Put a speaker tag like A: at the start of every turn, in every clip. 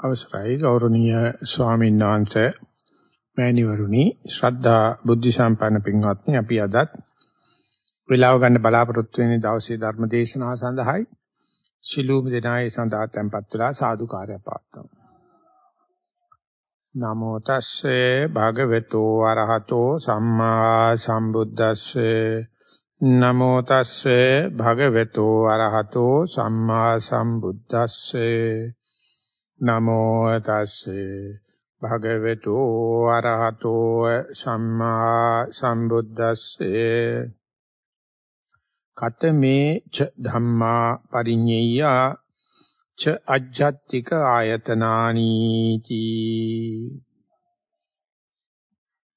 A: අවසරයි. ගෞරවනීය ස්වාමීන් වහන්සේ මෑණිවරුනි ශ්‍රද්ධා බුද්ධ සම්පන්න පින්වත්නි අපි අදත් වේලාව ගන්න බලාපොරොත්තු වෙන දවසේ ධර්ම දේශනාව සඳහායි ශිලූම දෙනායේ සඳහා tempත් වෙලා සාදුකාරය පාත්තමු නමෝ තස්සේ භගවතු වරහතෝ සම්මා සම්බුද්දස්සේ. නමෝ තස්සේ භගවතු වරහතෝ සම්මා සම්බුද්දස්සේ. නමෝ තස්සේ භගවතු ආරහතෝ සම්මා සම්බුද්දස්සේ. කතමේ ච ධම්මා පරිඤ්ඤය ච අජ්ජත්තික ආයතනානි තී.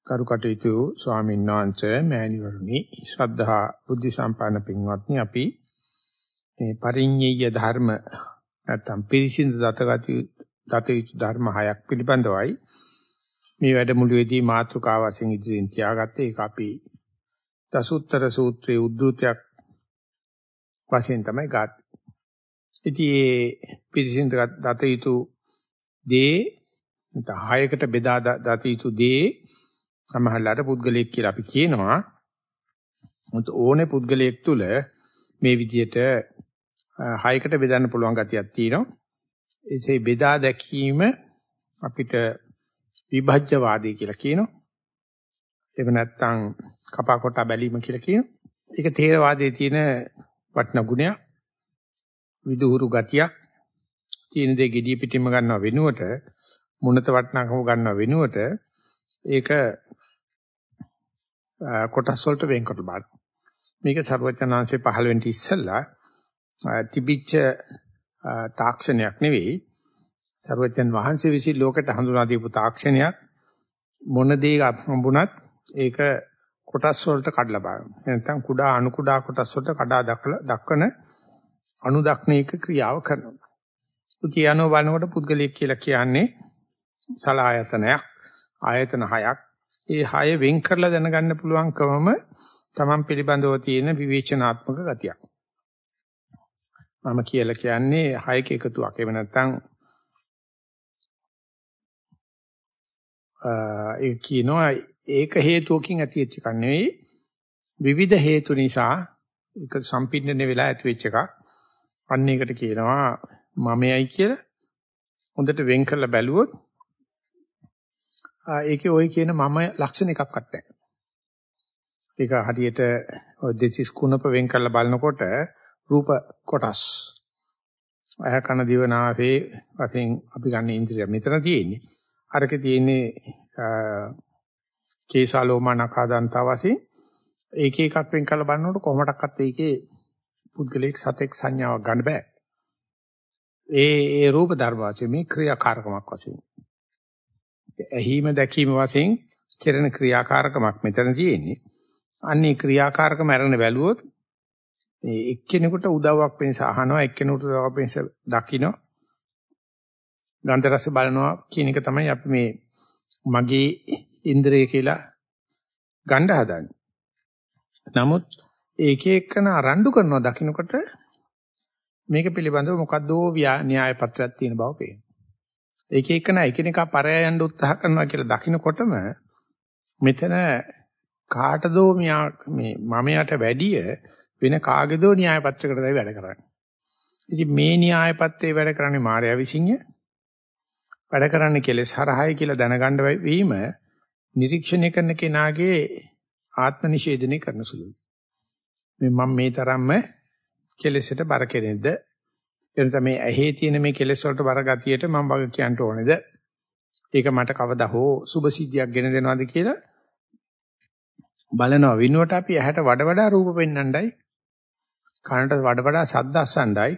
A: කරුකටයුතු ස්වාමීන් වහන්සේ මෑණිවරුනි ශ්‍රද්ධා බුද්ධ සම්පන්න පින්වත්නි අපි මේ පරිඤ්ඤය ධර්ම නැත්තම් පිරිසිදු දතගති දත යුතු ධර්ම හයක් පිළිබඳවයි මේ වැඩමුළුවේදී මාතෘකාව වශයෙන් ඉදිරියෙන් තියාගත්තේ ඒක අපි දසුත්තර සූත්‍රයේ උද්දෘතයක් වශයෙන් තමයි ගත්තේ. ඉතින් මේ පිරිසිදු දත යුතු දේ නැත්නම් හයකට බෙදා දත යුතු දේ සමහරලාට පුද්ගලයෙක් කියලා අපි කියනවා. මොකද ඕනේ පුද්ගලයෙක් තුල මේ විදිහට හයකට බෙදන්න පුළුවන් ගතියක් තියෙනවා. එසේ බෙදා දැකීම අපිට විභජ්‍යවාදී කියලා කියනවා. ඒක නැත්තම් කපා කොටා බැලීම කියලා කියනවා. ඒක තේරවාදයේ තියෙන වටිනා ගුණයක්. විදුහුරු ගතියක්. තියෙන දේ gediy පිටින්ම ගන්නව වෙනුවට මුණත වටිනාකම ගන්නව වෙනුවට ඒක කොටස් වලට වෙන් කරලා බලන්න. මේක ਸਰවඥාන්සේ 15 වෙනි ඉස්සෙල්ලා තිබිච්ච තාක්ෂණයක් නෙවෙයි සර්වජන් වහන්සේ විසින් ලෝකයට හඳුනා දීපු තාක්ෂණයක් මොන දේ හම්බුණත් ඒක කොටස් වලට කඩලා බලන්න. නැත්නම් කුඩා අණු කුඩා කොටස් වලට කඩා දක්වන අනුදක්නේක ක්‍රියාව කරනවා. උතියano බලනකොට පුද්ගලික කියලා කියන්නේ සලායතනයක් ආයතන හයක්. ඒ හය වෙන් කරලා දැනගන්න පුළුවන්කමම තමන් පිළිබඳව තියෙන විවේචනාත්මක ගතියක්. මම කියලා කියන්නේ හයක එකතුවක්. එහෙම නැත්නම් ඒ කියනවා ඒක හේතුවකින් ඇති වෙච්ච එකක් නෙවෙයි විවිධ හේතු නිසා ඒක සම්පින්නන වෙලා ඇති වෙච්ච එකක්. අන්න ඒකට කියනවා මමයි කියලා. හොඳට වෙන් කරලා බැලුවොත් ඒකේ ওই කියන මම ලක්ෂණ එකක්වත් නැහැ. ඒක හරියට ඔය දෙතිස් කුණප වෙන් කරලා බලනකොට රූප කොටස්. අය කන දිව නාසයේ වශයෙන් අපි ගන්න ඉන්ද්‍රිය මෙතන තියෙන්නේ. අරකේ තියෙන්නේ කේසාලෝමනකාදන්තා වශයෙන් ඒක එකක් වෙන් කරලා බලනකොට කොහොමඩක්වත් ඒකේ පුද්ගලික සතෙක් සංඥාවක් ගන්න බෑ. ඒ ඒ රූප ධර්ම වශයෙන් මේ ක්‍රියාකාරකමක් වශයෙන්. ඇහිම දැකීම වශයෙන් කෙරෙන ක්‍රියාකාරකමක් මෙතන තියෙන්නේ. අන්නේ ක්‍රියාකාරකම අරගෙන බැලුවොත් මේ එක්කෙනෙකුට උදව්වක් වෙනස අහනවා එක්කෙනෙකුට උදව්වක් වෙනස දකින්න ගන්ධ රස බලනවා කියන එක තමයි අපි මේ මගේ ඉන්ද්‍රිය කියලා ගන්න හදන්නේ. නමුත් ඒකේ එක්කන අරණ්ඩු කරනවා දකින්නකොට මේක පිළිබඳව මොකද්දෝ න්‍යාය පත්‍රයක් තියෙන බව පේනවා. ඒකේ එක්කන එකිනෙකා පරය යන්න උත්සාහ කරනවා කියලා දකින්නකොටම මෙතන කාටදෝ මේ මමයට වැඩිය වෙන කාගේදෝ න්‍යාය පත්‍රයකටයි වැඩ කරන්නේ. ඉතින් මේ න්‍යාය පත්‍රයේ වැඩ කරන්නේ මාර්යා විසින්ය. වැඩ කරන්නේ කෙලෙස් හරහායි කියලා දැනගන්න වීම නිරීක්ෂණය කරන කෙනාගේ ආත්ම නිෂේධනය කරන සුළුයි. මේ මම මේ තරම්ම කෙලෙසට බර කෙනෙක්ද? එනත මේ ඇහි තියෙන මේ කෙලෙස් වලට බර ගතියට මම වග කියන්න ඕනේද? ඒක මට කවදා හෝ සුභ සිද්ධියක් ගෙන දෙනවද කියලා බලනවා. විනුවට අපි ඇහැට වඩා වඩා රූප පෙන්වන්නයි කනට වඩා වඩා ශබ්ද අස්සන්නයි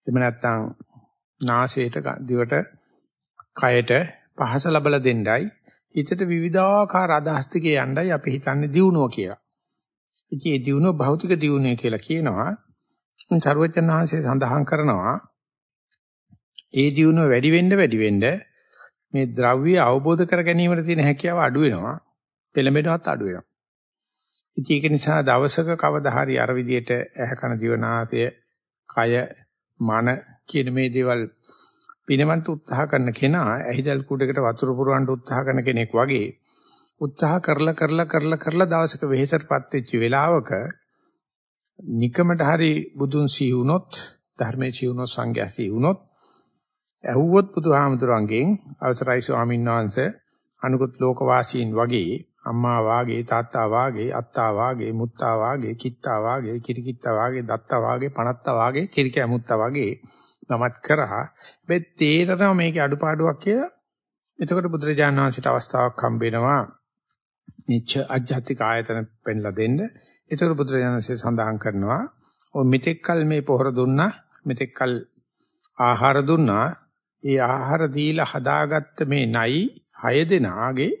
A: එහෙම නැත්නම් නාසයට දිවට කයට පහස ලබලා දෙන්නයි හිතට විවිධාකාර අදහස් ටිකේ යන්නයි අපි හිතන්නේ දියුණුව කියලා. ඉතින් මේ දියුණුව භෞතික දියුණුව කියලා කියනවා. සර්වචන්හන්සේ සඳහන් කරනවා ඒ දියුණුව වැඩි වෙන්න වැඩි වෙන්න මේ ද්‍රව්‍ය අවබෝධ කර ගැනීමට තියෙන හැකියාව අඩු වෙනවා. පෙළඹෙනවත් අඩු වෙනවා. ඉතින් ඒක නිසා දවසක කවදා හරි අර විදියට ඇහ කන දිව නාසය කය මන කියන මේ දේවල් පිනවන්න උත්සාහ කරන කෙනා ඇහිදල් කුඩයකට වතුර පුරවන්න උත්සාහ කරන කෙනෙක් වගේ උත්සාහ කරලා කරලා කරලා කරලා දවසක වෙහෙසටපත් වෙච්ච වෙලාවක නිකමට හරි බුදුන් සිහි වුණොත් ධර්මයේ සිහි වුණොත් සංඝයා සිහි වුණොත් ඇහුවොත් බුදුහාමුදුරන්ගෙන් අවසරයි ස්වාමීන් වහන්සේ අනුගත ලෝකවාසීන් වගේ අම්මා වාගේ තාත්තා වාගේ අත්තා වාගේ මුත්තා වාගේ කිත්තා වාගේ කිරිකිත්තා වාගේ දත්තා වාගේ පණත්තා වාගේ කිරිකෑ මුත්තා වාගේ නමත් කරා. මේ තේරෙනවා මේකේ අඩුපාඩුවක් කියලා. එතකොට බුදුරජාණන් වහන්සේට අවස්ථාවක් හම්බ වෙනවා. නිච්ච අජ්ජත්තික ආයතන පෙන්ලා දෙන්න. එතකොට බුදුරජාණන් වහන්සේ සඳහන් කරනවා ඔය මෙතෙක්කල් මේ පොහොර දුන්නා මෙතෙක්කල් ආහාර දුන්නා. ඒ ආහාර දීලා හදාගත්ත මේ නයි හය දෙනාගේ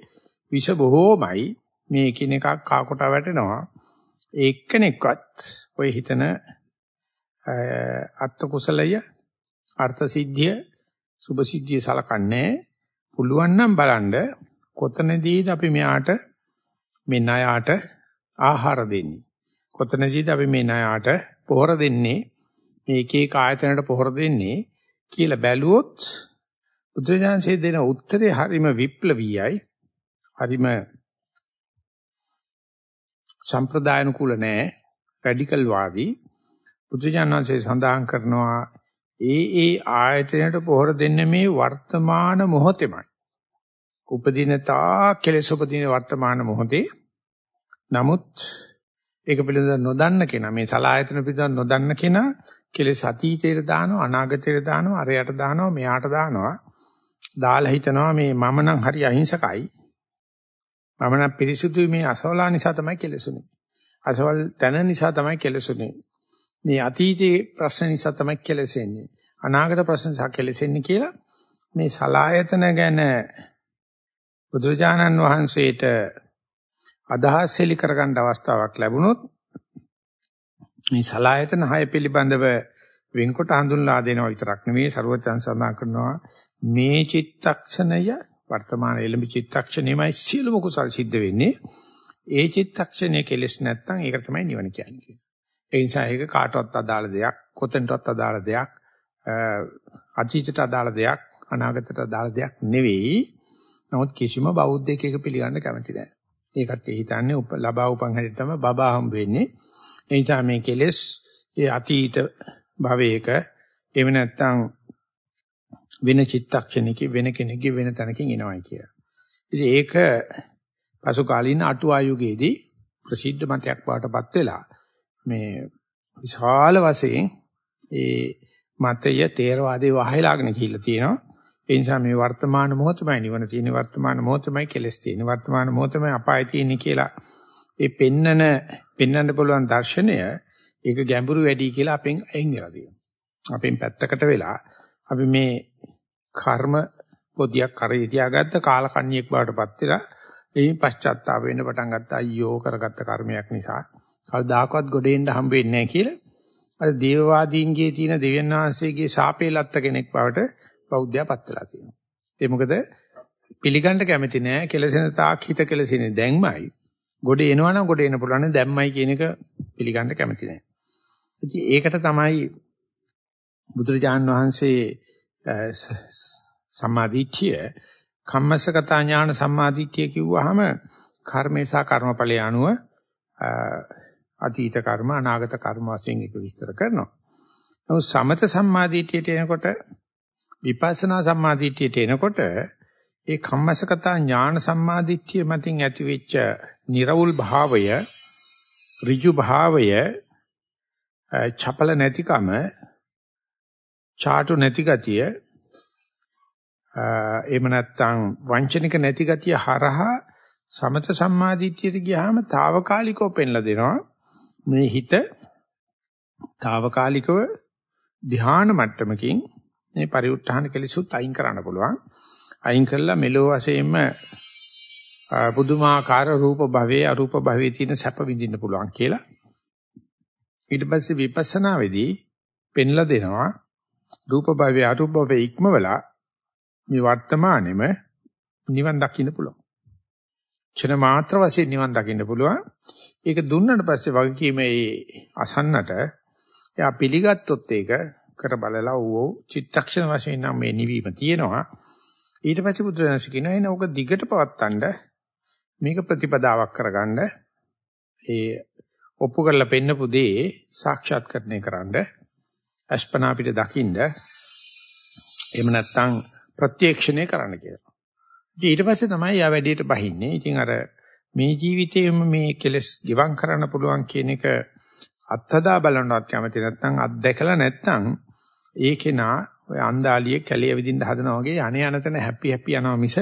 A: විෂ බොහෝමයි. මේ එකිනෙකක් කාකොට වැටෙනවා. එක්කෙනෙක්වත් ඔය හිතන අත්ත කුසලය අර්ථ සිද්ධිය සුභ සිද්ධිය සලකන්නේ පුළුවන් නම් බලන්න කොතනදීද අපි මෙයාට මේ ණයාට ආහාර දෙන්නේ? කොතනදීද අපි මේ ණයාට පොහොර දෙන්නේ? මේ එක එක ආයතනයට පොහොර දෙන්නේ කියලා බැලුවොත් බුදුරජාණන්සේ දෙන උත්තරේ හරිම විප්ලවීයයි. හරිම සම්ප්‍රදායනුකූල නෑ. රැඩිකල් වාදී. බුදුරජාණන්සේ සඳහන් කරනවා ඒ ඒ ආයතනයට පොහොර දෙන්නේ මේ වර්තමාන මොහොතේමයි. උපදිනතා කෙලෙස උපදින වර්තමාන මොහොතේ. නමුත් ඒක පිළිබඳව නොදන්න කෙනා මේ සලායතන පිළිබඳව නොදන්න කෙනා කෙලෙස් අතීතයට දානවා අනාගතයට දානවා අරයට දානවා මෙයාට දානවා දාලා හිතනවා මේ මම නම් හරි අහිංසකයි මම නම් පිරිසුදුයි මේ අසවලා නිසා තමයි කෙලෙසුනේ. අසවල් තන නිසා තමයි කෙලෙසුනේ. මේ අතීතයේ ප්‍රශ්න නිසා තමයි කෙලෙසෙන්නේ. අනාගත ප්‍රශ්න නිසා කෙලෙසෙන්නේ කියලා මේ සලායතන ගැන බුදුරජාණන් වහන්සේට අදහස් එලි කරගන්න අවස්ථාවක් ලැබුණොත් මේ සලායතන හය පිළිබඳව වෙන්කොට හඳුන්ලා දෙනවා විතරක් නෙවෙයි ਸਰවචන් සඳහන් කරනවා මේ චිත්තක්ෂණය වර්තමාන එළඹ චිත්තක්ෂණයමයි සියලුම කුසල් සිද්ධ වෙන්නේ ඒ චිත්තක්ෂණය කෙලස් නැත්නම් ඒක තමයි නිවන කියන්නේ. ඒ නිසා ඒක කාටවත් අදාළ දෙයක්, කොතෙන්ටවත් අදාළ දෙයක්, අතීතයට අදාළ දෙයක්, අනාගතයට අදාළ දෙයක් නෙවෙයි. නමුත් කිසිම බෞද්ධයෙක් ඒක පිළිගන්න කැමති නැහැ. ඒකට හිතන්නේ ලබා උපන් හැටි තමයි බබා හම් වෙන්නේ. ඒ නිසා මේ කෙලෙස් ඒ අතීත භවයක එහෙම නැත්නම් වෙන චිත්තක්ෂණික වෙන කෙනෙක්ගේ වෙන තැනකින් එනවයි කියලා. ඉතින් ඒක පසු කාලීන අටුවා යුගයේදී ප්‍රසිද්ධ මතයක් වාටපත් වෙලා මේ විශාල වශයෙන් ඒ මතය තේරවාදේ වහයලාගෙන කියලා තියෙනවා. ඒ නිසා මේ වර්තමාන මොහොතමයි නිවන තියෙන වර්තමාන මොහොතමයි කෙලස් තියෙන වර්තමාන මොහොතමයි අපාය තියෙන්නේ කියලා ඒ පෙන්නන පෙන්වන්න පුළුවන් දර්ශනය ඒක ගැඹුරු වැඩි කියලා අපෙන් අයින් වෙලා තියෙනවා. අපෙන් පැත්තකට වෙලා අපි මේ කර්ම පොදියක් කරේ තියාගත්ත කාලකන්ණියෙක් බවටපත් වෙලා එයින් පශ්චාත්තාප වෙන්න පටන් ගත්තා අයියෝ කරගත්ත කර්මයක් නිසා. කවදාකවත් ගොඩේන්න හම්බ වෙන්නේ නැහැ කියලා. අර දේවවාදීන්ගේ තියෙන දෙවියන් වහන්සේගේ ශාපේ ලත්ත කෙනෙක් බවට බෞද්ධයාපත් වෙලා තියෙනවා. ඒ මොකද පිළිගන්න කැමති නෑ කෙලසෙන තාක් හිත කෙලසෙන්නේ දැන්මයි. ගොඩ එනවනම් ගොඩ එන්න පුළුවන් දැම්මයි කියන එක පිළිගන්න කැමති නැහැ. ඉතින් ඒකට තමයි බුදුරජාන් වහන්සේ සම්මාදිට්ඨිය කම්මස්සගත ඥාන සම්මාදිට්ඨිය කිව්වහම කර්මේ සහ කර්මඵලයේ අනුව අතීත කර්ම අනාගත කර්ම වශයෙන් ඒක විස්තර කරනවා. නමුත් සමත සම්මාදිට්ඨියට එනකොට විපස්සනා සම්මාදිට්ඨියට එනකොට ඒ කම්මසකතා ඥාන සම්මාදිට්ඨිය මතින් ඇතිවෙච්ච නිර්වුල් භාවය ඍජු භාවය චපල නැතිකම චාටු නැති ගතිය එහෙම නැත්නම් වංචනික නැති ගතිය හරහා සමත සම්මාදිට්ඨියට ගියාම తాවකාලිකව පෙන්ලා දෙනවා. මේ හිත తాවකාලිකව ධ්‍යාන මට්ටමකින් මේ පරිඋත්ථාන කෙලෙසුත් අයින් කරන්න පුළුවන්. අයින් කළා මෙලෝ වශයෙන්ම පුදුමාකාර රූප භවයේ අරූප භවයේ තියෙන සැප විඳින්න පුළුවන් කියලා. ඊට පස්සේ විපස්සනා වෙදී පෙන්ලා දෙනවා. රූප භවයේ අරූප භවයේ ඉක්මවලා මේ වර්තමානෙම නිවන් දකින්න පුළුවන්. ක්ෂණ මාත්‍ර වශයෙන් නිවන් දකින්න පුළුවන්. ඒක දුන්නට පස්සේ වගකීමේ අසන්නට එයා පිළිගත්තොත් ඒක කර බලලා ඌ චිත්තක්ෂණ වශයෙන් නම් මේ නිවීම තියෙනවා. ඊට පස්සේ බුදුරජාණන් කියනවා එන ඕක දිගට පවත්තන්න මේක ප්‍රතිපදාවක් කරගන්න ඒ ඔප්පු කරලා පෙන්නපු දේ සාක්ෂාත්කරණය කරන්න අස්පනා අපිට දකින්න එහෙම නැත්නම් ප්‍රත්‍යක්ෂණය කරන්න කියලා. ඉතින් ඊට පස්සේ තමයි යා වැඩේට බහින්නේ. ඉතින් අර මේ ජීවිතේම මේ කෙලස් ගිවම් කරන්න පුළුවන් කියන එක අත්හදා බලනවත් කැමති නැත්නම් අත්දැකලා නැත්නම් ඒකේනා ඔය අන්දාලියේ කැලිය විදින්න හදනවා වගේ අනේ අනතන හැපි හැපි යනවා මිස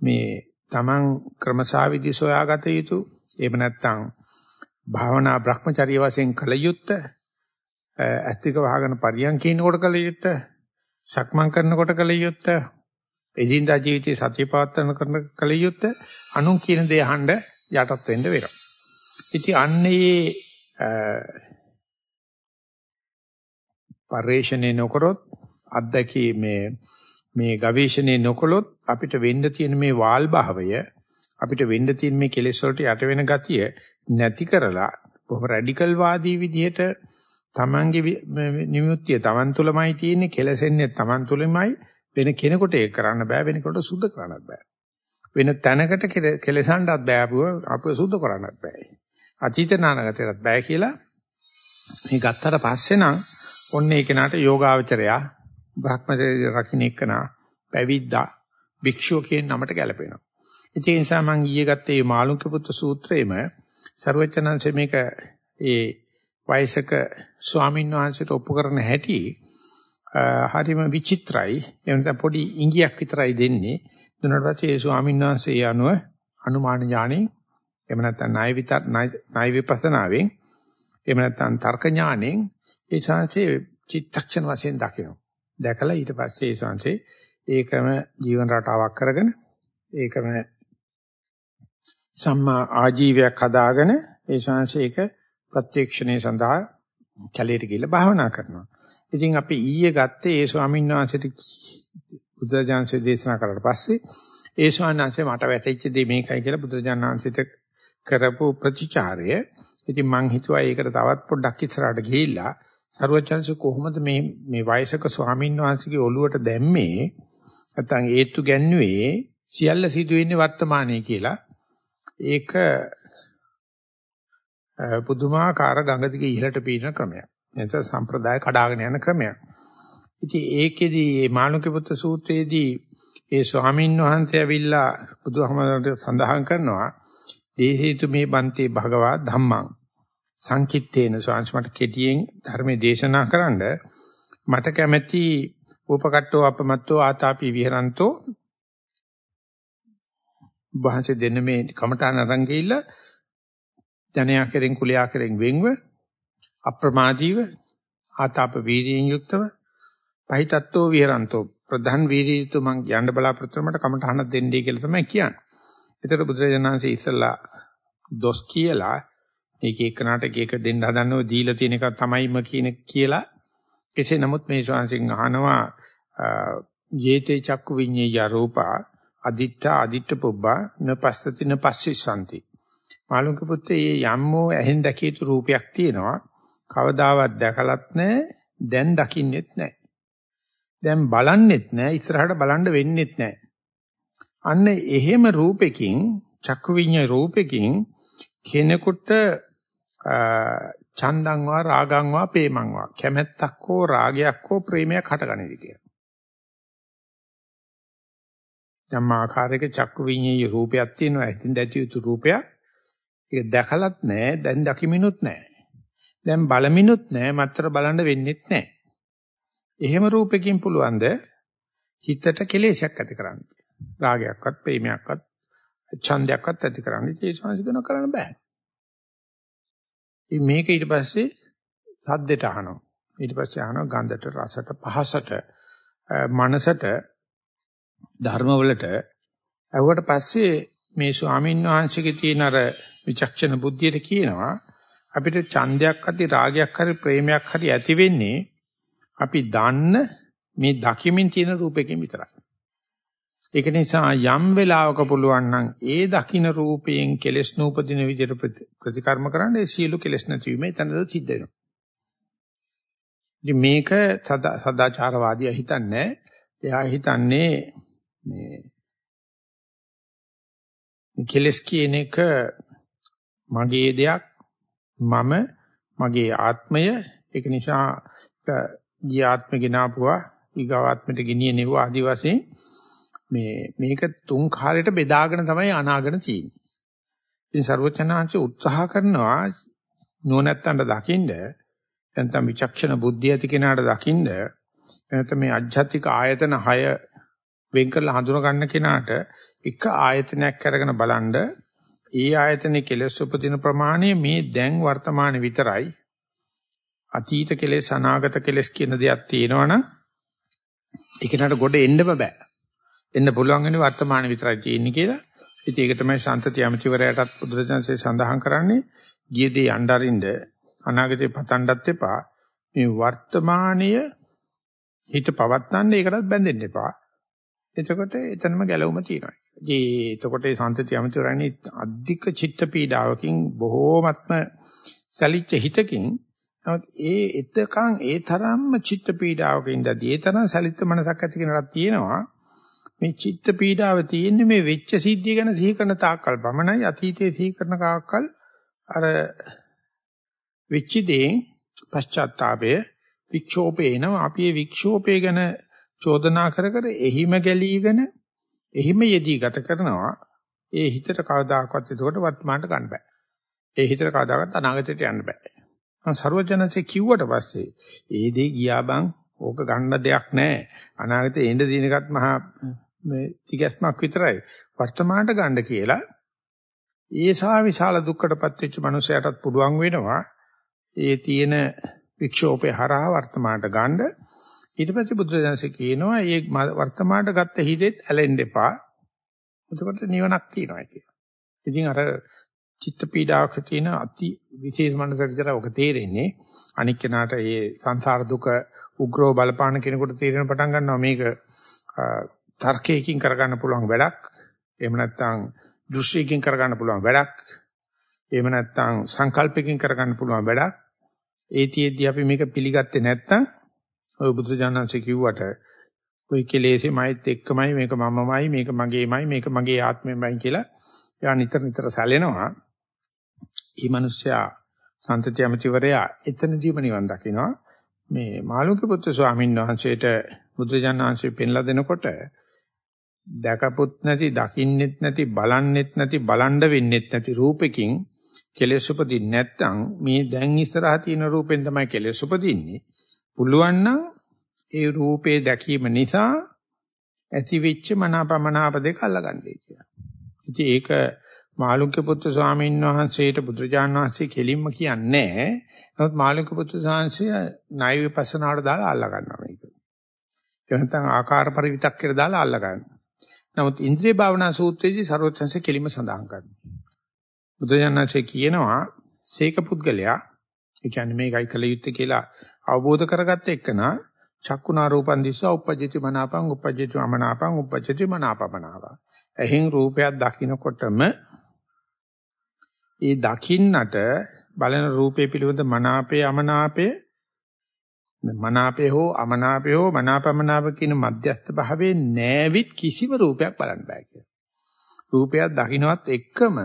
A: මේ Taman ක්‍රමසාවිදි සොයාගත යුතු එහෙම නැත්නම් භාවනා භ්‍රමචර්ය වශයෙන් කළ යුත්තේ ඇස්තික වහගෙන පරියන්කිනකොට කළ යුත්තේ සක්මන් කරනකොට කළ යුත්තේ එදින්දා ජීවිතයේ සතිය පවත්වන කරන කළ යුත්තේ අනුන් කියන දේ අහන්න යටත් වෙන්න වෙනවා. ඉතින් අන්නේ පරිශ්‍රණේ නොකරොත් අත්දැකීමේ මේ ගවේෂණේ නොකළොත් අපිට වෙන්න තියෙන මේ වාල් භාවය අපිට වෙන්න තියෙන මේ කෙලෙස් වලට යට වෙන ගතිය නැති කරලා බොහොම රැඩිකල් වාදී විදිහට තමන්ගේ නිමුත්තිය තමන් තුළමයි තියෙන්නේ කෙලසෙන්නේ තමන් තුළමයි. වෙන කෙනෙකුට ඒක කරන්න බෑ වෙන කෙනෙකුට සුද්ධ කරන්නත් බෑ. වෙන තැනකට කෙලසන්නත් බෑ අපුව අපුව සුද්ධ කරන්නත් බෑ. අතීත නානගතයටත් බෑ කියලා මේ ගත්තට පස්සේ නම් ඔන්න ඒ කෙනාට යෝගාවචරයා බ්‍රහ්මචර්ය රකින්න එක්කනා පැවිද්දා භික්ෂුව කියන නමට ගැලපෙනවා. ඒ නිසා මම ඊයේ ගත්තේ මේ මාළුන්ක පුත්‍ර සූත්‍රයේම ਸਰවචනංශ මේක ඒ වයසක ස්වාමීන් වහන්සේට ඔප්පු කරන හැටි හරිම විචිත්‍රයි. එවනත පොඩි ඉංගියක් විතරයි දෙන්නේ. දුන්නාට පස්සේ ඒ ස්වාමීන් වහන්සේ යනුව අනුමාන ඥාණයෙන් එහෙම නැත්නම් ණය විතර ණය විපස්සනාවෙන් එහෙම නැත්නම් තර්ක ඥාණයෙන් ඒ ශාංශේ චිත්තක්ෂණ වශයෙන් දකිනවා. දැකලා ඊට පස්සේ ඒ ශාංශේ ඒකම ජීවන රටාවක් කරගෙන ඒකම සම්මා ආජීවයක් හදාගෙන ඒ ශාංශේ ඒක ප්‍රත්‍යක්ෂණය සඳහා කැලේට ගිහිල්ලා භාවනා කරනවා. ඉතින් අපි ඊයේ ගත්තේ ඒ ස්වාමීන් වහන්සේට බුදුරජාන්සේ දේශනා කරලා පස්සේ ඒ ස්වාමීන් වහන්සේ මට වැටෙච්ච දේ මේකයි කියලා බුදුරජාණන් වහන්සේට කරපු ප්‍රතිචාරය. ඉතින් මං හිතුවා ඒකට තවත් පොඩ්ඩක් ඉස්සරහට ගිහිල්ලා සරුවචන්සේ කොහොමද මේ මේ වයසක ස්වාමීන් වහන්සේගේ ඔළුවට දැම්මේ නැත්නම් ඒත්තු ගැන්නුවේ සියල්ල සිදු වෙන්නේ වර්තමානයේ කියලා ඒක පුදුමාකාර ගඟ දිගේ ඉහළට පීනන ක්‍රමයක්. එතන සම්ප්‍රදාය කඩාගෙන යන ක්‍රමයක්. ඉතින් ඒකෙදි මේ මානුක පුත්‍ර සූත්‍රයේදී ඒ ස්වාමීන් වහන්සේ ඇවිල්ලා බුදුහමරට සඳහන් කරනවා දේහේතු මේ බන්තේ භගවා ධම්මං සංකිට්ඨේන ස්වාංශ මට කෙටියෙන් ධර්මයේ දේශනා කරන්න මට කැමැති උපකට්ටෝ අපමත්තෝ ආතාපි විහරන්තෝ වහන්සේ දෙන්න මේ කමඨාන අරන් ගිහිල්ලා ජනයා කෙරෙන් කුලයා කෙරෙන් වෙන්ව අප්‍රමාදීව ආතාප වීර්යයෙන් යුක්තව පහිතත්වෝ විහරන්තෝ. ප්‍රධාන වීර්යීතු මං යන්න බලාපොරොත්තු මට කමඨාන දෙන්නයි කියලා තමයි කියන්නේ. ඒතර බුදුරජාණන්සේ ඉස්සල්ලා දොස් කියලා මේක එක්කනට එක දෙන්න හදන්නව දීලා තියෙන එක තමයිම කියන කියලා. කෙසේ නමුත් මේ ශාන්සිං අහනවා යේතේ චක්කු විඤ්ඤය රූපා අදිත්ත අදිත්ත පුබ්බා නපස්සති නපස්සිසanti මාළුන්ක පුත්තේ යම්මෝ ඇහෙන් දැකිය යුතු රූපයක් තියෙනවා කවදාවත් දැකලත් නැහැ දැන් දකින්නෙත් නැහැ දැන් බලන්නෙත් නැහැ ඉස්සරහට බලන්න වෙන්නෙත් නැහැ අන්න එහෙම රූපෙකින් චක්කු විඤ්ඤා රූපෙකින් කෙනෙකුට චන්දං වා රාගං වා ප්‍රේමං වා කැමැත්තක් හෝ රාගයක් හෝ ප්‍රේමයක් හටගනිද කියලා. යම් ආකාරයක චක්කු විඤ්ඤාය රූපයක් තියෙනවා. ඉතින් දැතිය යුතු රූපයක්. ඒක දැකලත් නැහැ, දැන් දකිමිනුත් නැහැ. දැන් බලමිනුත් නැහැ, මත්තර බලන්න වෙන්නෙත් නැහැ. එහෙම රූපකින් පුළුවන්ද හිතට කෙලෙසයක් ඇති කරන්න. රාගයක්වත්, ප්‍රේමයක්වත්, ඡන්දයක්වත් ඇති කරන්න. ඒ සංසිකන කරන්න බෑ. මේක ඊට පස්සේ සද්දෙට අහනවා. ඊට පස්සේ අහනවා ගන්ධට, රසට, පහසට, මනසට, ධර්මවලට. ඇහුවට පස්සේ මේ ස්වාමීන් වහන්සේගේ තියෙන අර විචක්ෂණ බුද්ධියට කියනවා අපිට ඡන්දයක් හරි රාගයක් හරි ප්‍රේමයක් හරි ඇති වෙන්නේ අපි දන්න මේ දකිමින් තියෙන රූපයකින් විතරයි. ඒක නිසා යම් වෙලාවක පුළුවන් නම් ඒ දකින්න රූපයෙන් කෙලස් නූපදින විදිහට ප්‍රතිකර්ම කරන්න ඒ සියලු කෙලස් නැතිවීම එතනද සිද්ධ වෙනවා. ඉතින් මේක සදාචාරවාදියා හිතන්නේ එයා හිතන්නේ මේ කෙලස් කියන එක මගේ දෙයක් මම මගේ ආත්මය ඒක නිසා ගිය ආත්මෙ ගෙනාපුවා ඊගාත්මෙට ගෙනියනෙව ආදි වශයෙන් මේ මේක තුන් කාලෙට බෙදාගෙන තමයි අනාගෙන තියෙන්නේ. ඉතින් ਸਰවචනාංශ උත්සාහ කරනවා නුවණැත්තන්ට දකින්න නැත්නම් විචක්ෂණ බුද්ධිය ඇති කෙනාට දකින්න නැත්නම් මේ අධ්‍යාත්මික ආයතන 6 වෙන් කරලා හඳුන ගන්න කෙනාට එක ආයතනයක් අරගෙන බලනද ඒ ආයතනයේ කෙලස් උපදින ප්‍රමාණය මේ දැන් වර්තමාන විතරයි අතීත කෙලෙස් අනාගත කෙලෙස් කියන දෙයක් තියෙනවනම් ඒක නට ගොඩ එන්න බෑ. එන්න පුළුවන් වෙන්නේ වර්තමාන විතරයි තියෙන්නේ කියලා. ඉතින් ඒක තමයි සම්තති අමතිවරයටත් බුදුරජාන්සේ සඳහන් කරන්නේ ගිය දේ යnderින්ද අනාගතේ පතන්නත් එපා. මේ වර්තමානීය හිත පවත්නන්න ඒකටත් බැඳෙන්න එපා. එතකොට එතනම ගැලවුම තියෙනවා. ඉතින් එතකොට මේ සම්තති අමතිවරණේ අධික චිත්ත පීඩාවකින් බොහෝමත්ම සැලිච්ච හිතකින්. නමුත් ඒ එතකන් ඒ තරම්ම චිත්ත පීඩාවක ඉඳදී ඒ තරම් සැලිත මනසක් ඇති කෙනෙක් තියෙනවා. මේ චිත්ත පීඩාව තියෙන්නේ මේ වෙච්ච සිද්ධිය ගැන සිහි කරන තාක්කල් පමණයි අතීතයේ සිහි කරන කාක්කල් අර වෙච්ච දේ පශ්චාත්තාපය වික්ෂෝපේන අපි මේ වික්ෂෝපේ ගැන චෝදනා කර කර එහිම ගැලීගෙන එහිම යෙදී ගත කරනවා ඒ හිතට කවදාකවත් එතකොට වර්තමානට ගන්න බෑ ඒ හිතට කවදාකවත් අනාගතයට යන්න බෑ මම ਸਰවඥන්සේ කිව්වට පස්සේ ඒ දේ ගියා බං ඕක ගන්න දෙයක් නැහැ. අනාගතේ එන්න දින එකත් මහා මේ තිගැස්මක් විතරයි. වර්තමානට ගන්න කියලා ඒසා විශාල දුක්කටපත් වෙච්ච මනුස්සයටත් පුළුවන් වෙනවා. ඒ තියෙන වික්ෂෝපේ හරහා වර්තමානට ගන්න. ඊට පස්සේ බුදුරජාණන්සේ කියනවා මේ වර්තමානට ගත්ත හිතෙත් ඇලෙන්න එපා. එතකොට නිවනක් තියෙනවා කියලා. ඉතින් අර චිත්ත පීඩාවක් තියෙන අති විශේෂ මනසට විතර ඔක තේරෙන්නේ. අනික් කෙනාට මේ සංසාර දුක උග්‍රව බලපාන කෙනෙකුට තේරෙන පටන් ගන්නවා. මේක තර්කයකින් කරගන්න පුළුවන් වැඩක්. එහෙම නැත්නම් දෘෂ්ටියකින් කරගන්න පුළුවන් වැඩක්. එහෙම නැත්නම් සංකල්පයකින් කරගන්න පුළුවන් වැඩක්. ඒතියෙදි අපි මේක පිළිගත්තේ නැත්නම් ඔය බුදුජානන්සේ කිව්වට ඔය කෙලෙසේ මයිත් එක්කමයි මේක මමමයි මේක මගේමයි මේක මගේ ආත්මෙමයි කියලා එයා නිතර නිතර සැලෙනවා මේ මිනිස්සයා සන්තති අමතිවරයා එතනදීම නිවන් දකිනවා. මේ මාළුක පුත්‍ර ස්වාමීන් වහන්සේට බුදුජානක වහන්සේ පෙන්ලා දෙනකොට දැකපුත් නැති, දකින්නෙත් නැති, බලන්නෙත් නැති, බලන්න වෙන්නෙත් නැති රූපෙකින් කෙලෙස් උපදින්නේ නැත්නම් මේ දැන් ඉස්සරහා තියෙන රූපෙන් තමයි කෙලෙස් උපදින්නේ. පුළුවන් නම් ඒ රූපේ දැකීම නිසා ඇති වෙච්ච මනාපමනාප දෙක අල්ලගන්නයි කියලා. ඉතින් ඒක මාළුක්‍ය පුත්‍ර ස්වාමීන් වහන්සේට බුදුරජාණන් වහන්සේ කෙලින්ම කියන්නේ නමුත් මාළුක්‍ය පුත්‍ර ස්වාමීන් ණය විපස්සනාවට දාලා අල්ලා ගන්නවා මේක. ඒ නැත්නම් ආකාර පරිවිතක් කියලා දාලා අල්ලා ගන්නවා. නමුත් ඉන්ද්‍රිය භාවනා සූත්‍රයේදී ਸਰවඥන්සේ කෙලින්ම සඳහන් කරනවා. බුදුරජාණන් වහන්සේ කියනවා සීක පුද්ගලයා ඒ කියන්නේ මේකයි කළ යුත්තේ කියලා අවබෝධ කරගත්ත එකනා චක්කුණා රූපන් දිස්සා උපජ්ජති මනාපං උපජ්ජති අමනාපං උපජ්ජති මනාපමනාපං. එහෙන් රූපයක් දකින්නකොටම ඒ දකින්නට බලන රූපේ පිළිබඳ මනාපේ අමනාපේ මනාපේ හෝ අමනාපේ හෝ මනාපමනාප කියන මධ්‍යස්ථ භාවයේ නැවිත් කිසිම රූපයක් බලන්න බෑ කියලා. රූපයක් දකින්නවත් එක්කම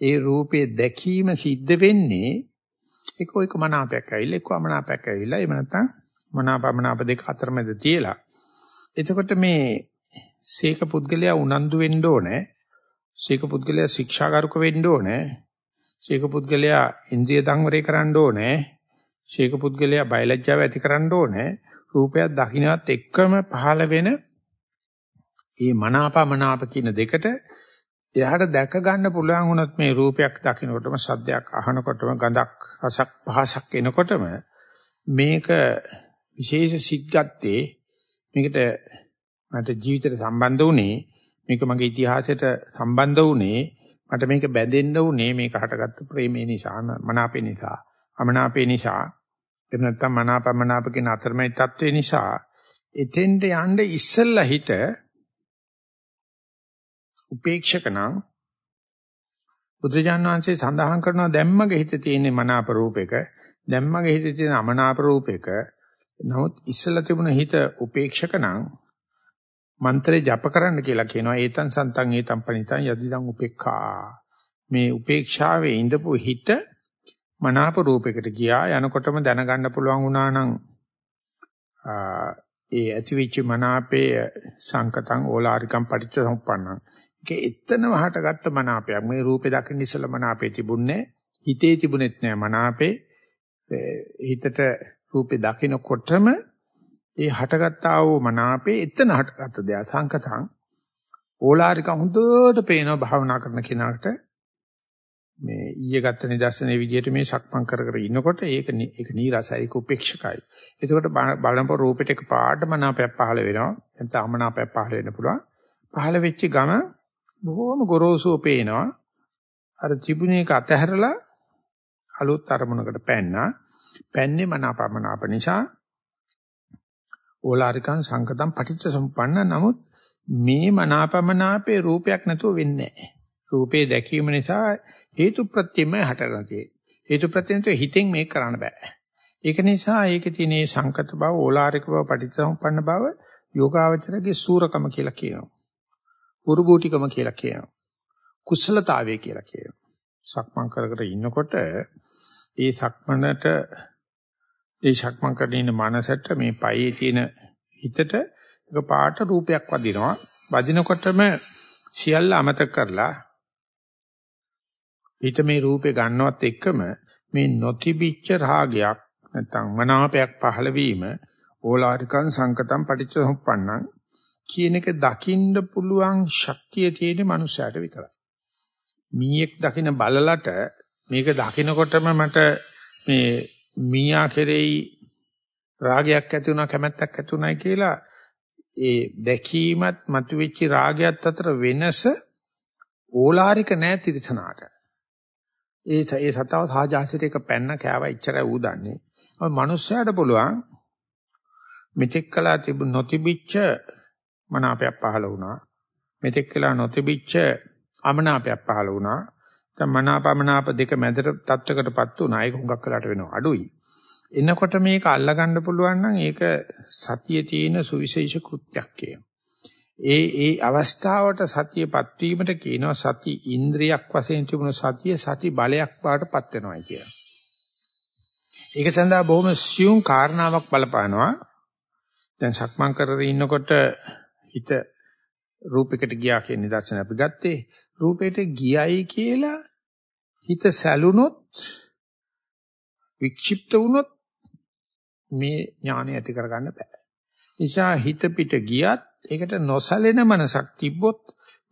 A: ඒ රූපේ දැකීම සිද්ධ වෙන්නේ එක එක මනාපයක් ඇවිල්ලා එක්ක අමනාපයක් ඇවිල්ලා එහෙම නැත්නම් මනාපමනාප දෙක අතරමැද තියලා. එතකොට මේ සීක පුද්ගලයා උනන්දු වෙන්න ඕනේ. සීක පුද්ගලයා ශික්ෂාගාරක වෙන්න ඕනේ. ශේක පුද්ගලයා ඉන්ද්‍රිය දංවරේ කරන්න ඕනේ. ශේක පුද්ගලයා බයලජ්ජාව ඇති කරන්න ඕනේ. රූපයක් දකින්නත් එක්කම පහළ වෙන මේ මනාපමනාප කියන දෙකට එයාට දැක ගන්න පුළුවන් වුණත් මේ රූපයක් දකින්නකොටම සද්දයක් අහනකොටම ගඳක් රසක් පහසක් එනකොටම මේක විශේෂ සිත්ගත්තේ මේකට මට ජීවිතයට සම්බන්ධ වුණේ මේක මගේ ඉතිහාසයට සම්බන්ධ වුණේ මට මේක බැඳෙන්න උනේ මේක හටගත්තු ප්‍රේමේ නිසා මනාපේ නිසා අමනාපේ නිසා. එහෙම නැත්නම් මනාපමනාප කියන අතරමැයි තත්ත්වේ නිසා එතෙන්ට යන්න ඉස්සෙල්ලා හිත උපේක්ෂකනම් බුදුජාන විශ්ේ සඳහන් කරනවා දැම්මගේ හිතේ තියෙන මනාප රූපයක දැම්මගේ හිතේ තියෙන අමනාප රූපයක නමුත් ඉස්සලා තිබුණ හිත උපේක්ෂක නම් මන්ත්‍රේ ජප කරන්න කියලා කියනවා. ඒතං සන්තං ඒතං පනිතං යදිදං උපේක්ඛා. මේ උපේක්ෂාවේ ඉඳපු හිත මනාප රූපයකට ගියා. යනකොටම දැනගන්න පුළුවන් වුණා නම් ඒ ඇතිවිච්ච මනාපේ සංකතං ඕලාරිකම් පටිච්චසමුප්පන්නං. ඒක එතනම හටගත්ත මනාපයක්. මේ රූපේ දකින්න ඉස්සල මනාපේ තිබුණේ හිතේ තිබුණෙත් නෑ මනාපේ. හිතට රූපේ දකින්නකොටම ඒ හටගත්තා වූ මනාපේ එතන හටගත්ත දෙයක් සංකතං ඕලාරික හොඳට පේනවා භාවනා කරන කෙනාට මේ ඊයේ ගත්ත නිදර්ශනයේ විදිහට මේ සක්මන් කර කර ඉන්නකොට ඒක ඒක නීරසයි ඒක උපේක්ෂකයි. එතකොට බලනකොට රූපෙට එක පාඩම නාපයක් පහළ වෙනවා. නැත්නම් අමනාපයක් පහළ වෙන්න පුළුවන්. පහළ වෙච්ච ගම බොහොම ගොරෝසුව පේනවා. අර තිබුණේ එක අතහැරලා අලුත් අරමුණකට පැන්නා. පැන්නේ මනාපමනාප නිසා ඕලාරිකං සංකතං පටිච්ච සමුප්පන්න නමුත් මේ මනාපමනාපේ රූපයක් නැතුව වෙන්නේ නැහැ. රූපේ දැකීම නිසා හේතු ප්‍රත්‍යම හටගන්න තියෙන්නේ. හේතු ප්‍රත්‍යයෙන් හිතෙන් මේක කරන්න බෑ. ඒක නිසා ඒකේ තියෙන මේ සංකත බව, ඕලාරික බව, පටිච්චසමුප්පන්න බව යෝගාවචරගේ සූරකම කියලා කියනවා. උරුබූටිකම කියලා කියනවා. කුසලතාවය කියලා කියනවා. සක්මන් කර කර ඉන්නකොට ඒ සක්මනට ඒ සක්මන් කරගෙන ඉන්න මනසට මේ පයේ තියෙන හිතට එක පාට රූපයක් වදිනවා. වදිනකොටම සියල්ල අමතක කරලා හිත මේ රූපේ ගන්නවත් එක්කම මේ නොතිබිච්ච රාගයක් නැත්නම් මනාපයක් පහළ වීම ඕලාරිකං සංකතං පටිච්චසමුප්පන්නං කියන එක දකින්න පුළුවන් ශක්තිය තියෙන මනුස්සයාට විතරයි. මීයක් දකින්න බලලට මේක දකින්නකොටම මට මේ මීයා කෙරෙහි රාගයක් ඇති වුණා කැමැත්තක් ඇති වුණායි කියලා ඒ දැකීමත් මතුවෙච්ච රාගයත් අතර වෙනස ඕලාරික නෑ තිරසනාට. ඒ ඒ සතාව සාජාසිත එක පැන්න කෑවා ඉච්චරයි ඌ දන්නේ. ඔය මිනිස්සයාට පුළුවන් මෙතෙක් කලා තිබු නොතිබිච්ච මනාපයක් පහළ වුණා. මෙතෙක් කලා නොතිබිච්ච අමනාපයක් පහළ වුණා. දැන් මනාපමනාප දෙක මැදට තත්වයකටපත් වුණා. ඒක හුඟක් වෙලාට වෙනවා අඩුයි. එනකොට මේක අල්ලගන්න පුළුවන් නම් ඒක සතියේ තියෙන සුවිශේෂ කෘත්‍යයක් කියනවා. ඒ ඒ අවස්ථාවට සතියපත් වීමට කියනවා සති ඉන්ද්‍රියක් වශයෙන් තිබුණු සතිය සති බලයක් බවටපත් වෙනවා කියලා. ඒක සඳහා බොහොම සියුම් කාරණාවක් බලපානවා. දැන් සක්මන් කරගෙන ඉන්නකොට හිත රූපයකට ගියා කියන නිදර්ශන අපි ගත්තේ රූපයට ගියයි කියලා හිත සැලුනොත් වික්ෂිප්ත වුනොත් මේ ඥානය ඇති කරගන්න බෑ. නිසා හිත පිට ගියත් ඒකට නොසැලෙන මනසක් තිබ්බොත්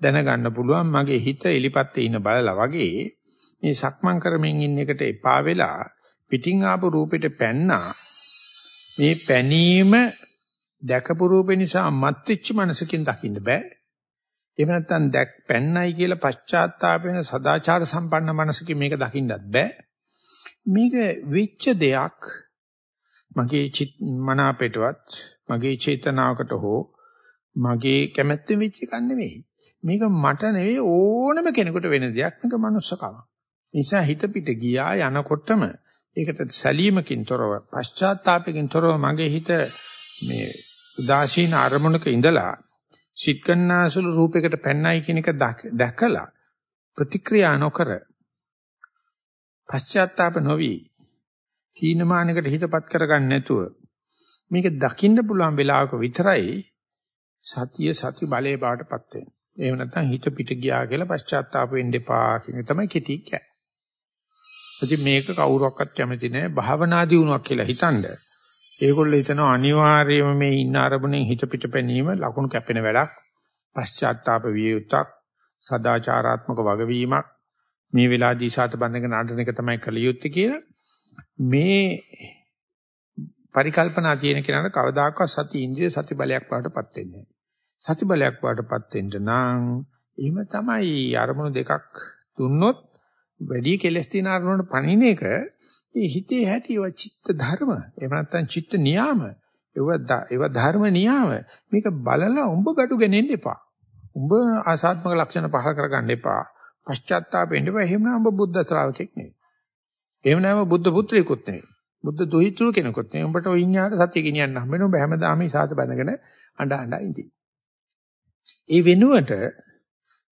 A: දැනගන්න පුළුවන් මගේ හිත එලිපත්තේ ඉන්න බලලා වගේ මේ සක්මන් කරමින් ඉන්න එකට එපා වෙලා පිටින් ආපු රූපෙට පැන්නා මේ පැනීම දැකපු රූපේ නිසා මත්විච්ච මනසකින් දකින්න බෑ එහෙම නැත්නම් දැක් පැන්නයි කියලා පශ්චාත්තාප වෙන සදාචාර සම්පන්න මනසකින් මේක දකින්නත් බෑ මේක වෙච්ච දෙයක් මගේ චිත් මනාපෙටවත් මගේ චේතනාවකට හෝ මගේ කැමැත්තෙන් වෙච්ච එකක් නෙවෙයි. මේක මට නෙවෙයි ඕනම කෙනෙකුට වෙන දෙයක්. මේක manussකම. නිසා හිත පිට ගියා යනකොටම ඒකට සැලීමකින් තොරව පශ්චාත්තාවපකින් තොරව මගේ හිත මේ උදාසීන අරමුණක ඉඳලා සිත්කන්නාසුළු රූපයකට පැන්නයි කියන එක දැකලා ප්‍රතික්‍රියා නොකර පශ්චාත්තාප නොවි තීනමානකට හිතපත් කරගන්න නැතුව මේක දකින්න පුළුවන් වෙලාවක විතරයි සතිය සති බලයේ බාටපත් වෙන්නේ. එහෙම නැත්නම් හිත පිට ගියා කියලා පශ්චාත්තාප වෙන්න එපා කියන තමයි කෙටි කියන්නේ. ඉතින් මේක කවුරක්වත් කැමති නැහැ භාවනා දියුණුවක් කියලා හිතනද. ඒගොල්ලෝ හිතනවා අනිවාර්යයෙන්ම මේ ඉන්න අරමුණෙන් හිත පිට පැනීම ලකුණු කැපෙන වැඩක්. පශ්චාත්තාප විය යුත්තක් සදාචාරාත්මක වගවීමක් මේ වෙලාවදී සාත බඳගෙන නඩන එක තමයි කළ යුත්තේ කියලා මේ පරිකල්පනා තියෙන කෙනාට කවදාකවත් සති ඉන්ද්‍රිය සති බලයක් වඩටපත් වෙන්නේ නැහැ. සති බලයක් වඩටපත් වෙන්න නම් එහෙම තමයි අරමුණු දෙකක් දුන්නොත් වැඩි කෙලස් තියෙන අරමුණට පණින එක ඒ හිතේ හැටි ඒවා චිත්ත ධර්ම. එහෙම නැත්නම් චිත්ත නියාම. ඒවා ඒවා ධර්ම නියාම. මේක බලලා උඹ gadu ගෙනෙන්න එපා. උඹ ආසාත්මක ලක්ෂණ පහල කරගන්න එපා. පශ්චාත්තාපෙන්න එපා. එහෙම නම් උඹ බුද්ධ ශ්‍රාවකෙක් නෙවෙයි. එහෙම නැම බුද්ධ පුත්‍රයෙකුත් නෙවෙයි. බුද්ධ දුහිතෘ කෙනෙකුත් නෙවෙයි. උඹට ඔය ඉන්හාට සත්‍ය ගෙනියන්න හම්බ වෙනවා. ඔබ හැමදාම ඉසాత බැඳගෙන අඬ අඬ ඉඳී. ඒ වෙනුවට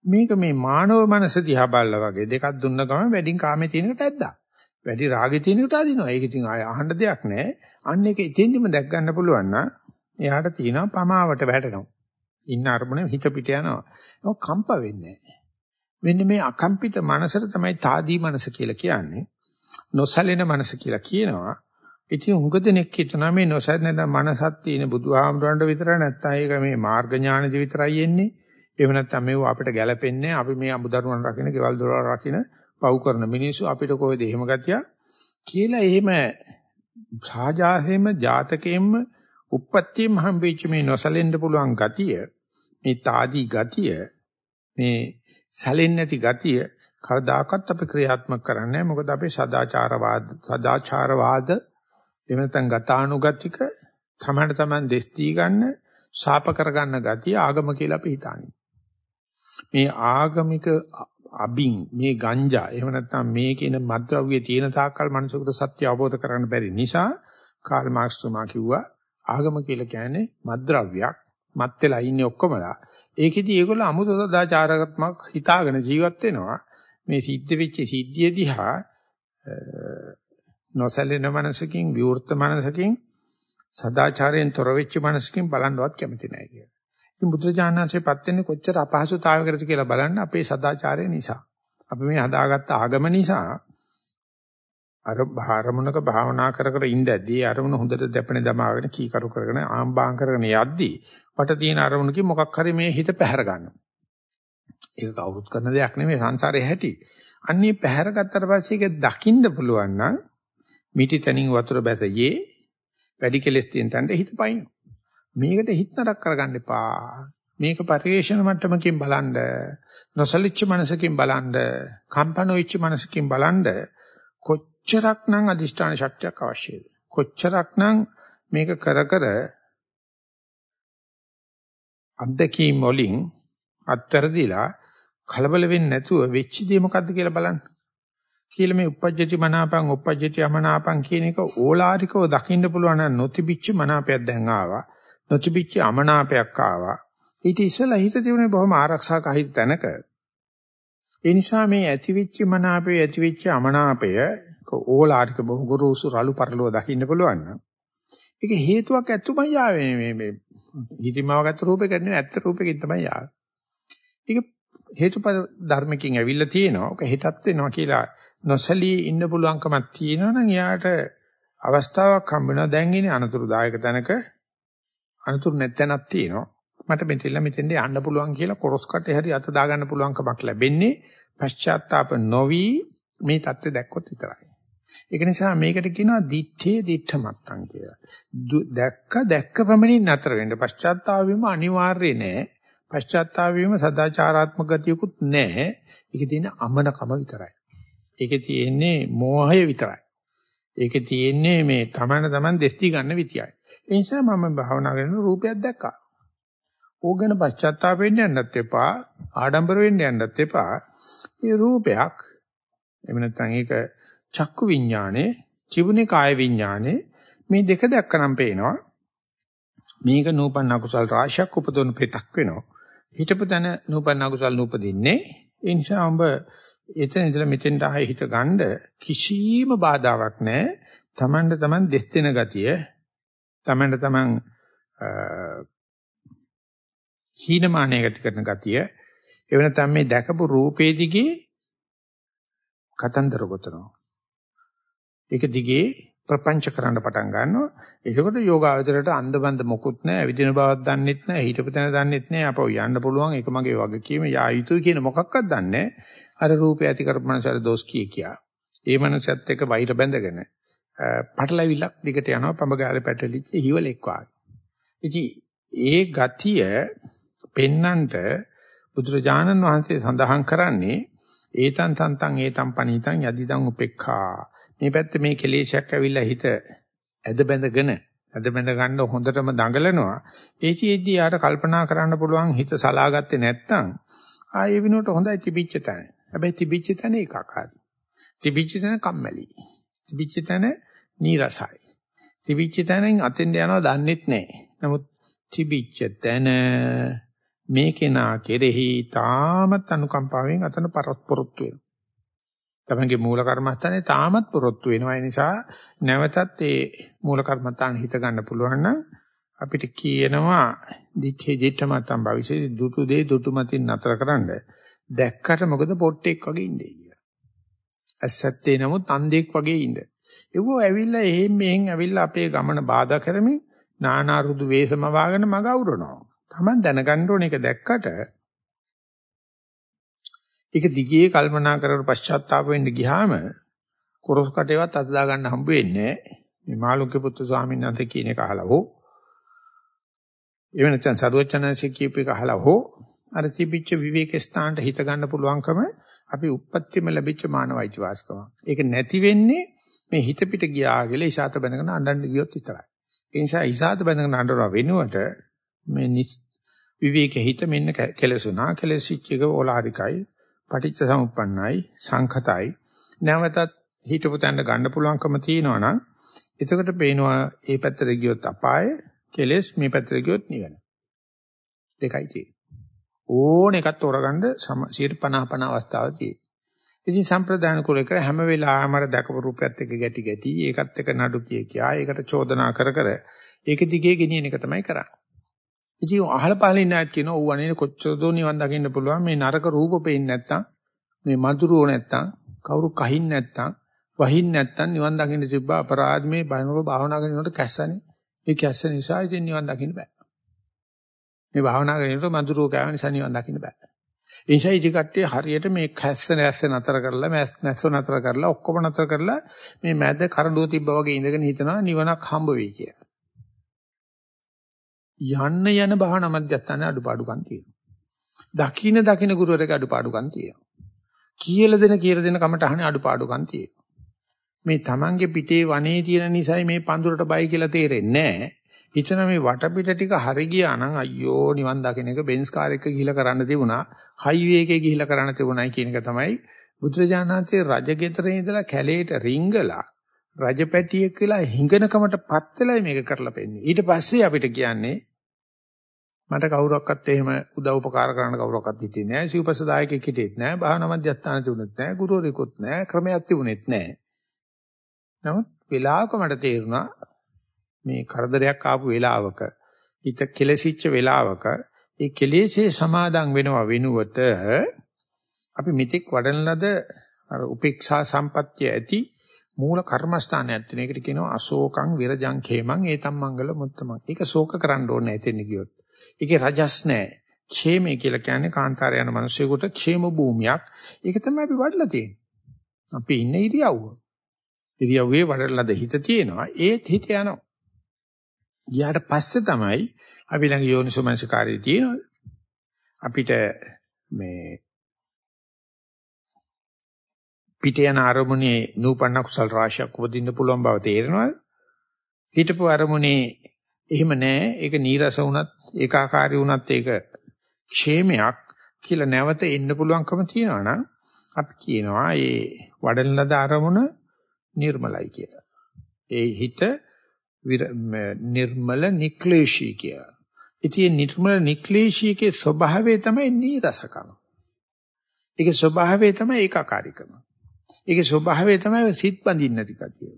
A: මේක මේ මානව මනස දිහා බලලා වගේ දෙකක් දුන්න ගමන් වැඩින් කාමේ තියෙනකට ඇද්දා. වැඩි රාගේ තියෙනකට අදිනවා. ඒක ඉතින් ආය අහන්න දෙයක් නැහැ. අන්න ඒක එතෙන්දිම දැක් ගන්න පුළුවන් නම් එයාට තියෙනවා පමාවට වැටෙනවා. ඉන්න අරමුණේ හිත පිට යනවා. ඒක කම්ප වෙන්නේ නැහැ. මෙන්න මේ අකම්පිත මනසට තමයි తాදී මනස කියලා කියන්නේ. නොසැලෙන මනස කියලා කියනවා. ඉතින් උඟ දෙනෙක් හිතනවා මේ නොසැලෙන මනසක් තියෙන බුදුහාමුදුරන්ට විතර නැත්තම් ඒක මේ මාර්ග ඥානදි විතරයි එන්නේ. එහෙම නැත්නම් මේව අපිට ගැළපෙන්නේ අපි මේ අමුදරුවන් රකින්න, ගෙවල් දොරවල් රකින්න, පව් කරන මිනිස්සු අපිට කොහෙද එහෙම ගතිය කියලා එහෙම සාජාසෙම ජාතකයෙන්ම උප්පත්තියම හම්බෙච්ච මේ නොසලෙන්න පුළුවන් ගතිය, මේ తాදී ගතිය, මේ සැලෙන්නේ නැති ගතිය කවදාකවත් අපි ක්‍රියාත්මක කරන්නේ මොකද අපි සදාචාරවාද සදාචාරවාද එහෙම නැත්නම් ගතානුගතික තමන්ට තමන් දෙස් දී ගන්න ශාප කරගන්න ගතිය ආගම කියලා අපි හිතන්නේ. මේ ආගමික අබින් මේ ගංජා. එහෙම නැත්නම් මේ කියන මද්ද්‍රව්‍ය තියෙන තාක්කල් මනුස්සයෙකුට සත්‍ය අවබෝධ කරගන්න බැරි නිසා කාල් මාක්ස් තුමා කිව්වා ආගම කියලා කියන්නේ මද්ද්‍රව්‍යයක් මත් වෙලා ඉන්නේ ඔක්කොමලා. ඒකෙදි ඒගොල්ලෝ අමුතු සදාචාරාත්මක හිතාගෙන ජීවත් වෙනවා. මේ සිද්ධ වෙච්ච සිද්ධිය දිහා නොසැලෙන මනසකින් විවෘත මනසකින් සදාචාරයෙන් තොර වෙච්ච මනසකින් බලන්නවත් කැමති නැහැ කියලා. ඉතින් බුදුරජාණන්සේපත් වෙන්නේ කොච්චර අපහසුතාවයකටද කියලා බලන්න අපේ සදාචාරය නිසා. අපි මේ හදාගත්ත ආගම නිසා අර භාරමුණක භාවනා කර කර ඉඳද්දී අරමුණ හොඳට දැපෙන දමාගෙන කීකරු කරගෙන ආම්බාම් කරගෙන යද්දී වට තියෙන අරමුණකින් මොකක් හරි මේ හිත පැහැර ගන්නවා. ඒක කවුරුත් කරන දෙයක් නෙමෙයි සංසාරේ හැටි. අන්නේ පැහැර ගත්තට පස්සේ ඒක දකින්න පුළුවන් නම් මිටි තනින් වතුර බැසයේ වැඩි කෙලස් තියෙන තැනට හිත පයින්. මේකට හිත නරක කරගන්න එපා. මේක පරිේශන මට්ටමකින් බලන්න, නොසලිච්ච මනසකින් බලන්න, කම්පනොයිච්ච මනසකින් බලන්න කොච්චරක්නම් අදිෂ්ඨාන ශක්තියක් අවශ්‍යද? කොච්චරක්නම් මේක කර කර අත්දැකීම් වලින් අත්තරදිලා කලබල වෙන්නේ නැතුව වෙච්ච දේ මොකද්ද කියලා බලන්න. කියලා මේ uppajjati මනාපං uppajjati අමනාපං කියන එක ඕලාරිකව දකින්න පුළුවන් නම් නොතිබිච්ච මනාපයක් දැන් ආවා. නොතිබිච්ච අමනාපයක් ආවා. ඊට ඉස්සෙල්ලා හිත තිබුණේ බොහොම ආරක්ෂාක හිත තැනක. ඒ නිසා මේ ඇතිවිච්ච මනාපය ඇතිවිච්ච අමනාපය ඕලාරික බොහෝ ගුරුසු රළු පරලෝ දකින්න පුළුවන් නම් ඒක හේතුවක් ඇතුමයි ආවේ මේ මේ හිතිමව ගත්ත රූපයකට නෙවෙයි ඇත්ත රූපයකින් තමයි ආවේ. ඒක හේතුඵල ධර්මකින් ඇවිල්ලා තියෙනවා. ඒක හිතත් වෙනවා කියලා නොසලී ඉන්න පුළුවන්කමක් තියෙනවා නම් එයාට අවස්ථාවක් හම්බ වෙනවා. දැන් ඉන්නේ අනතුරුදායක තැනක අනතුරු නැත්ැනක් තියෙනවා. මට මෙතෙල්ල මෙතෙන්ට යන්න පුළුවන් කියලා කොරස් කටේ හරි අත දාගන්න පුළුවන්කමක් ලැබෙන්නේ පශ්චාත්තාප නොවි මේ தත්ත්වය දැක්කොත් විතරයි. ඒක නිසා මේකට කියනවා දිත්තේ දිත්ත මත්තන් කියලා. දැක්ක දැක්ක ප්‍රමණින් නතර වෙන්න පශ්චාත්තාප වීම අනිවාර්ය නෑ. පශ්චාත්තාප වීම සදාචාරාත්මක ගතියකුත් නෑ. ඒකේ තියෙන අමනකම විතරයි. ඒකේ තියෙන්නේ මෝහය විතරයි. ඒකේ තියෙන්නේ මේ තමන තමන් දෙස්ති ගන්න විදියයි. ඒ නිසා මම භාවනා කරන රූපයක් දැක්කා. ඕක ගැන පශ්චාත්තාප වෙන්න යන්නත් එපා, ආඩම්බර වෙන්න යන්නත් එපා. මේ රූපයක් එහෙම නැත්නම් ඒක චක්කු විඥානේ, චිවුනේ කාය විඥානේ මේ දෙක දැක්කනම් පේනවා. මේක නූපන්න කුසල් රාශියක් උපදවන පිටක් වෙනවා. හිතපු තැන නූපන්න කුසල් නූපදින්නේ. ඒ නිසා ඔබ එතන ඉඳලා මෙතෙන්ට ආයෙ හිත ගන්න කිසිම බාධාවක් නැහැ. Tamanට Taman දෙස් දෙන ගතිය, Tamanට Taman හීනමානය ගති කරන ගතිය, එව නැත්නම් මේ දැකපු රූපේ දිගේ කතන්දර ගොතනවා. ඒක දිගේ ප්‍රපංච කරන්න පටන් ගන්නවා. ඒකකොට යෝගාවචරයට අන්ධබන්ද මොකුත් නැහැ. විදින බවක් දන්නෙත් නැහැ. හිතපු තැන දන්නෙත් නැහැ. අපව යන්න පුළුවන්. ඒක මගේ වගකීම. යා යුතුයි කියන මොකක්වත් දන්නේ අර රූපය ඇති කරපමණසාර දොස් කී කියා. ඒ මනසත් එක්ක වෛර බැඳගෙන පටලවිලක් දිගට යනවා පඹගාලේ පැටලිච්ච හිවලෙක් වගේ. ඉතින් ඒ ගතිය පෙන්නන්ට බුදුරජාණන් වහන්සේ සඳහන් කරන්නේ ඒතන් තන්තං ඒතම් පනීතං යදිදං උපේක්ඛා මේ පැත්තේ මේ කෙලේශයක් ඇවිල්ලා හිත ඇද බැඳගෙන ඇද බැඳ ගන්න හොඳටම දඟලනවා ඒචීදී යාට කල්පනා කරන්න පුළුවන් හිත සලාගත්තේ නැත්නම් ආයේ විනෝට හොඳයි තිබිච්ච තැන හැබැයි තිබිච්ච තැන ඒකාකාරයි තිබිච්ච තැන කම්මැලි තිබිච්ච තැන නීරසයි. තිබිච්ච තැනින් අතෙන්ට යනවා දන්නෙත් නැහැ. නමුත් තිබිච්ච තැන මේ කෙනා කෙරෙහි තාමත් අනුකම්පාවෙන් අතන පරස්පරොත්තු වෙනවා. තමන්ගේ මූල කර්මස්ථානේ තාමත් පොරොත්තු වෙනවා. ඒ නිසා නැවතත් ඒ මූල කර්මස්ථාන හිත ගන්න පුළුවන් නම් අපිට කියනවා දිත්තේ ජිත්තමතම් භවිෂේ දුටු දේ දුටු මතින් නතරකරනද දැක්කට මොකද පොට්ටෙක් වගේ ඉන්නේ කියලා. ඇස්සත්තේ නමුත් අන්ධෙක් වගේ ඉන්න. ඒවෝ ඇවිල්ලා එහෙන් මෙහෙන් ඇවිල්ලා අපේ ගමන බාධා කරමින් නානා රුදු වේසම වාගෙන මග අවුරනවා. Taman දැනගන්න ඕනේ ඒක දැක්කට ඒක දිගේ කල්පනා කරලා පශ්චාත්තාප වෙන්න ගියාම කොරස් කටේවත් අත දා ගන්න හම්බ වෙන්නේ මේ මාළුක්‍ය පුත්තු ස්වාමීන් වහන්සේ කියන එක අහලා හෝ. එවන නැත්නම් සරුවචනන්සේ කියපු එක අහලා හෝ. අර තිබිච්ච විවේක ස්ථානට හිත ගන්න පුළුවන්කම අපි උප්පත්තියම ලැබිච්ච මානවයිච වාස්කම. ඒක නැති වෙන්නේ මේ හිත පිට ගියා කියලා ඉසాత බඳගෙන අඬන්න ගියොත් විතරයි. ඒ නිසා ඉසాత බඳගෙන අඬනවා වෙනුවට මේ විවේක හිත මෙන්න කෙලසුනා කෙලසිච්ච එක ඕලාරිකයි. පටිච්ච සමුප්පන්නයි සංඛතයි. නැවතත් හිතපු තැනට ගන්න පුළුවන්කම තියෙනවා නම් එතකොට පේනවා මේ පැත්තට ගියොත් අපාය කෙලස් මේ පැත්තට ගියොත් නිවන. දෙකයි තියෙන්නේ. ඕන එකක් තෝරගන්න 50 50 අවස්ථාවක් තියෙන්නේ. ඉතින් සම්ප්‍රදාන කුල එක හැම වෙලාවෙම අර දැකපු රූපයත් එක්ක ගැටි ගැටි ඒකත් එක්ක නඩු කිය කියා ඒකට චෝදනා කර කර ඒක දිගේ ගෙනියන එක තමයි කරන්නේ. ඉතින් අහල පහල ඉන්න අයත් කියනවා ඌ අනේ කොච්චර දෝ නිවන් දකින්න පුළුවන් මේ නරක රූප පේන්නේ නැත්තම් මේ මధుරෝ නැත්තම් කවුරු කහින් නැත්තම් වහින් නැත්තම් නිවන් දකින්න තිබ්බ අපරාධ මේ බයනක භාවනා කරනකොට කැස්සනේ. ඒ කැස්ස නිසා ඉතින් නිවන් දකින්න බෑ. මේ භාවනා කරනකොට මధుරෝ කෑව නිසා නිවන් දකින්න බෑ. ඒ නිසා ඉති කට්ටිය හරියට මේ කැස්ස නැස්ස නතර කරලා නැස්ස නතර කරලා ඔක්කොම නතර කරලා මේ මැද කරඬුව තිබ්බා වගේ ඉඳගෙන හිතනවා නිවනක් හම්බ වෙයි කියලා. යන්න යන භාවනා මධ්‍යස්ථානයේ අඩුපාඩුකම් තියෙනවා. දකින්න දකින්න ගුරුවරයෙක් අඩුපාඩුකම් තියෙනවා. කියලා දෙන කියලා දෙන කමටහනේ අඩුපාඩුකම් තියෙනවා. මේ Tamange පිටේ වනේ තියෙන නිසයි මේ පඳුරට බයි කියලා තේරෙන්නේ නැහැ. හිතන මේ වටපිට ටික හරි ගියා නම් අයියෝ නිවන් දකින්න එක බෙන්ස් කාර් එක ගිහිලා කරන්න තිබුණා. හයිවේ එකේ ගිහිලා කරන්න තිබුණයි කියන එක තමයි බුදුරජාණන්සේ රජගෙදරේ ඉඳලා කැලේට රිංගලා රජපැටියෙක් වෙලා හිඟනකමටපත් වෙලා මේක කරලා පෙන්නේ. ඊට පස්සේ අපිට කියන්නේ මට කවුරක්වත් එහෙම උදව් උපකාර කරන්න කවුරක්වත් හිටියේ නැහැ. සිව්පසදායකෙක් හිටියෙත් නැහැ. භාවනා මධ්‍යස්ථාන තිබුණෙත් නැහැ. ගුරුවරයෙකුත් නැහැ. ක්‍රමයක් තිබුණෙත් නැහැ. නමුත් වෙලාවක මට තේරුණා මේ කරදරයක් ආපු වෙලාවක හිත කෙලසිච්ච වෙලාවක ඒ කෙලෙසේ සමාදන් වෙනව වෙනුවට අපි මිත්‍යක් වඩන ලද අර උපේක්ෂා සම්පත්‍ය ඇති මූල කර්මස්ථානයක් තියෙන එකට කියනවා අශෝකං විරජං khemං ඒතම් මංගල මුත්තමං. ඒක ශෝක කරන්න ඕනේ නැහැ එතෙන් ගියොත්. ඒකේ රජස් නැහැ. ඛේමේ කියලා කියන්නේ කාන්තාර යන මිනිසෙකුට ඛේම භූමියක්. ඒක තමයි අපි වඩලා තියෙන්නේ. අපි ඉන්න ඉරියව්ව. ඉරියව්වේ වඩලාද හිත තියෙනවා. ඒත් හිත යනවා. ගියාට පස්සේ තමයි අපි ළඟ යෝනිසෝමනසිකාරය තියෙනවා. අපිට මේ පිට යන අරමුණේ නූපන්න කුසල් රාශියක් උපදින්න පුළුවන් බව තේරෙනවා. හිටපු අරමුණේ එහෙම නෑ ඒක නීරස වුණත් ඒකාකාරී වුණත් ඒක ക്ഷേමයක් කියලා නැවත එන්න පුළුවන්කම තියෙනවා නම් අපි කියනවා ඒ වඩන ලද අරමුණ නිර්මලයි කියලා. ඒ හිත නිර්මල නික්ලේශී කියලා. ඉතින් නිර්මල නික්ලේශීකේ ස්වභාවය තමයි නීරසකම. ඒකේ ස්වභාවය තමයි ඒකාකාරීකම. ඒකේ ස්වභාවය තමයි සිත් බඳින්න නැති කතිය.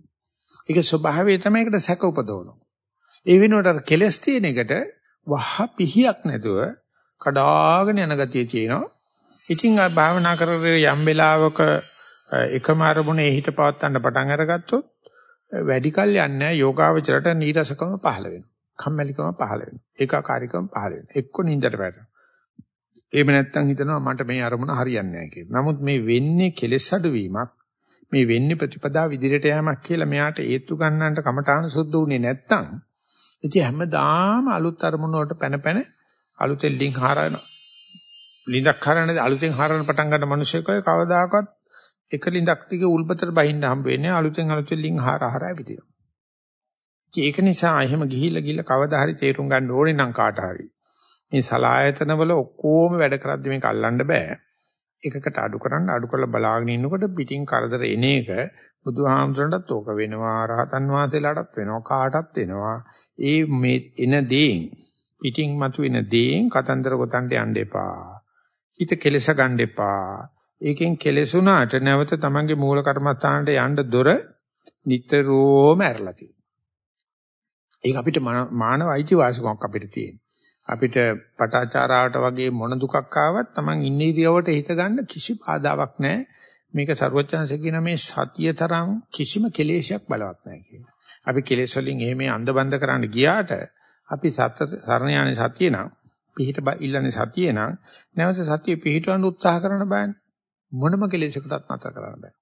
A: ඒකේ ස්වභාවය තමයි ඒකට සැක උපදවනවා. ඒ වෙනුවට අර කෙලස් තියෙන එකට වහ පිහියක් නැතුව කඩාගෙන යන ගතිය තියෙනවා. ඉතින් ආ භාවනා කරගෙන යම් වෙලාවක එකම අරමුණේ හිත පවත්වන්න පටන් අරගත්තොත් වැඩි කල් යන්නේ නැහැ යෝගාවචරයට නීරසකම පහළ වෙනවා. කම්මැලිකම පහළ වෙනවා. ඒකාකාරීකම පහළ වෙනවා. එක්ක නින්දට වැටෙනවා. එහෙම නැත්නම් හිතනවා මට මේ අරමුණ හරියන්නේ නැහැ කියලා. නමුත් මේ වෙන්නේ කෙලෙස් අඩුවීමක්. මේ වෙන්නේ ප්‍රතිපදාව ඉදිරියට යෑමක් කියලා මෙයාට ඒත්තු ගන්නන්ට කමඨාන සුද්ධ උනේ නැත්නම් ඉතින් හැමදාම අලුත් අරමුණ වලට පැන පැන අලුතෙන් ලින්ක් හරන ලින්දක් හරන අලුතෙන් හරන පටන් ගන්න මිනිස්සුකෝ කවදාකවත් එක ලින්දක් ටික උල්පතට බහින්න හම්බ වෙන්නේ අලුතෙන් අලුතෙන් ලින්ක් හර හර ඇවිදිනවා. ඒක නිසා එහෙම ගිහිල්ලා ගිහිල්ලා කවදා හරි තේරුම් ගන්න ඕනේ නම් කාට හරි. මේ සලායතන වල ඔක්කොම වැඩ කරද්දි මේක අල්ලන්න බෑ. එකකට අඩු කරන්න අඩු කරලා බලාගෙන ඉන්නකොට පිටින් කරදර එන එක බුදුහාමුදුරන්ටත් ඕක වෙනවා රහතන් වහන්සේලාටත් වෙනවා කාටත් වෙනවා. ඒ මේ එන දේෙන් පිටින් මතුවෙන දේෙන් කතන්දර ගොතන්න යන්න එපා. හිත කෙලස ගන්න එපා. ඒකෙන් කෙලසුණාට නැවත තමන්ගේ මූල කර්මස්ථානට යන්න දොර නිතරම ඇරලා තියෙනවා. ඒක අපිට මානව අයිතිවාසිකමක් අපිට තියෙන අපිට පටාචාරාවට වගේ මොන දුකක් ආවත් තමන් ඉන්න ඉරියවට හිත ගන්න කිසි බාධාවක් නැහැ. මේක ਸਰවඥාන්සේ කියන මේ සතිය තරම් කිසිම කෙලෙසයක් බලවත් නැහැ කියලා. අපි කෙලෙස් වලින් එහෙම අන්දබන්ද කරන්න ගියාට අපි සත සරණ යන්නේ සතිය නම් පිහිට ඉල්ලන්නේ සතිය නම් නැවත සතිය පිහිටවන්න උත්සාහ කරන බෑනේ. මොනම කෙලෙසයකටත් නැතර කරන්න බෑ.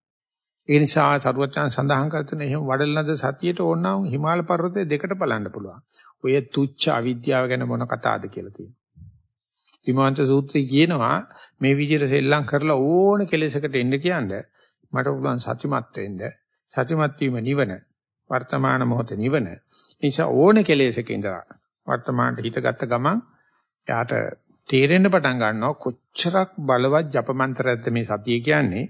A: ඒ නිසා ਸਰවඥාන් සඳහන් කරන එහෙම වඩලනද සතියට ඕනනම් හිමාල පර්වතයේ දෙකට බලන්න පුළුවන්. ඔය තුච්ච අවිද්‍යාව ගැන මොන කතාවද කියලා තියෙනවා. විමාන්ත සූත්‍රය කියනවා මේ විදිහට සෙල්ලම් කරලා ඕන කෙලෙසකට එන්න කියන්නේ මට පුළුවන් සත්‍යමත් වෙන්න. සත්‍යමත් වීම නිවන. වර්තමාන මොහොතේ නිවන. නිසා ඕන කෙලෙසක ඉඳලා වර්තමානට හිතගත්ත ගමන් යාට තේරෙන්න පටන් ගන්නවා කොච්චරක් බලවත් ජපමන්ත්‍රයක්ද මේ සතිය කියන්නේ.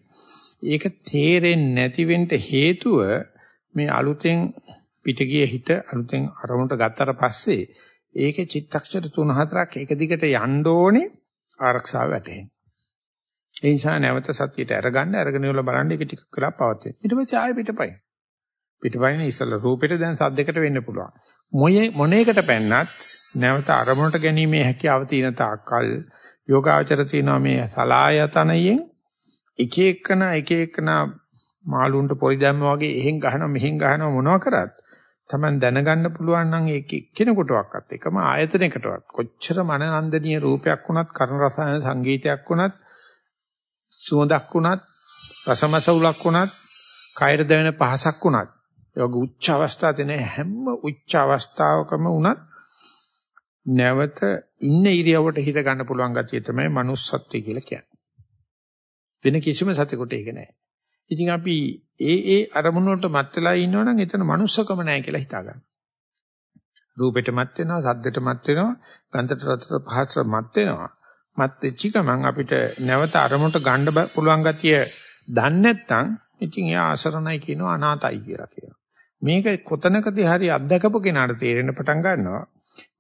A: ඒක තේරෙන්නේ නැති වෙන්න හේතුව මේ අලුතෙන් පිටගිය හිත අලුතෙන් අරමුණට ගත්තට පස්සේ ඒකේ චිත්තක්ෂර 3-4ක් එක දිගට යන්න ඕනේ ආරක්ෂාව වැටෙන්න. ඒ නිසා නැවත සතියට අරගන්න අරගෙන ඉවල බලන්න ඒක ටික කළා පවතින. ඊට පස්සේ ආයෙ පිටපයින්. පිටපයින් ඉස්සලා රූපෙට දැන් සද්දයකට වෙන්න පුළුවන්. මොයේ මොනේකට පැන්නත් නැවත අරමුණට ගැනීමේ හැකියාව තියෙන තාක්කල් යෝගාචර තියෙනවා මේ සලායතනයෙන් එක එකන එක එකන මාළුන්ට පොරි දැම්ම වගේ එහෙන් ගහනවා මෙහෙන් ගහනවා මොනවා කරත් Taman දැනගන්න පුළුවන් නම් ඒක එක්කෙනෙකුටවත් එකම ආයතනයකටවත් කොච්චර මනනන්දනීය රූපයක් වුණත් කර්ණ රසයන සංගීතයක් වුණත් සුවඳක් වුණත් රසමසවුලක් වුණත් කයර දැවෙන පහසක් වුණත් ඒ වගේ උච්ච අවස්ථා තියෙන හැම උච්ච අවස්ථාවකම වුණත් නැවත ඉන්න ඉරියවට හිත ගන්න පුළුවන් ගතිය තමයි manussත්වය කියලා කියන්නේ. වෙන කිසිම සතෙකුට ඒක නැහැ. ඉතින් අපි ඒ ඒ අරමුණ වලට මත් වෙලා ඉන්නවනම් එතන manussකම නැහැ කියලා හිතා ගන්න. රූපෙට මත් වෙනවා, සද්දෙට මත් වෙනවා, ගන්ධට රසට පහසට මත් වෙනවා. මත් වෙච්ච ගමන් අපිට නැවත අරමුණට ගන්න පුළුවන් ගතිය දන්නේ නැත්නම් ඉතින් එයා අසරණයි කියනවා අනාතයි කියලා කියනවා. මේක කොතනකදී හරි අත්දකපු කෙනාට තේරෙන්න පටන් ගන්නවා.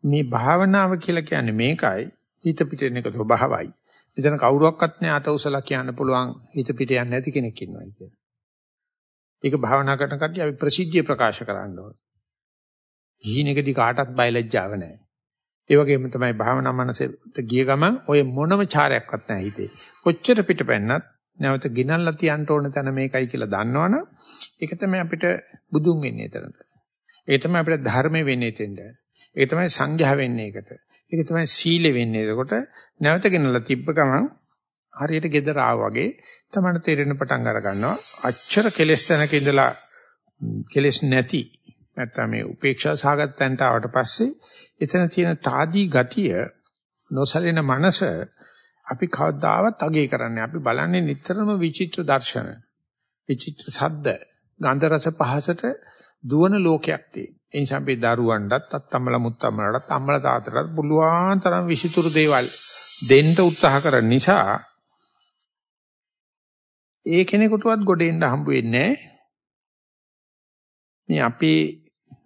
A: මේ භාවනාව කියලා කියන්නේ මේකයි. හිත පිටින් එක ස්වභාවයි. එතන කවුරුවක්වත් නෑ අත උසලා කියන්න පුළුවන් හිත පිට යන්නේ නැති කෙනෙක් ඉන්නවා කියලා. ඒක භාවනා කරන කට්ටිය අපි ප්‍රසිද්ධිය ප්‍රකාශ කරන්න ඕනේ. හීනෙකදී කාටවත් බයලජ්ජාව නැහැ. ඒ වගේම තමයි භාවනා මනසට ගිය ගමන් ඔය මොනම චාරයක්වත් නැහැ හිතේ. කොච්චර පිටපැන්නත් නැවත ගිනල්ලා තියන්න ඕන තැන මේකයි කියලා දන්නවනම් ඒක තමයි අපිට බුදුන් වෙන්නේ එතනට. ඒක තමයි අපිට ධර්ම වෙන්නේ එතෙන්ට. ඒක තමයි සංඝයා වෙන්නේ ඒකට. ඒක තමයි සීල වෙන්නේ. එතකොට නැවත ගෙනලා තිබ්බ ගමන් හරියට gedara වගේ තමයි තේරෙන පටන් අර ගන්නවා. අච්චර කෙලස් තැනක ඉඳලා කෙලස් නැති නැත්නම් මේ උපේක්ෂා සහගත තැනට ආවට පස්සේ එතන තියෙන తాදී ගතිය නොසලින මනස අපි කවදාවත් අගේ කරන්නේ අපි බලන්නේ නිතරම විචිත්‍ර දර්ශන විචිත්‍ර සද්ද ගන්ධ රස පහසට දුවන ලෝකයක් තියෙන. ඒ නිසා අපි දරුවන්ටත් අත්තම්මල මුත්තම්මලටත් අම්මල තාත්තටත් පුළුවන් තරම් විසිතුරු දේවල් දෙන්න උත්සාහ කරන නිසා ඒ කෙනෙකුටවත් ගොඩෙන්න හම්බ වෙන්නේ මේ අපේ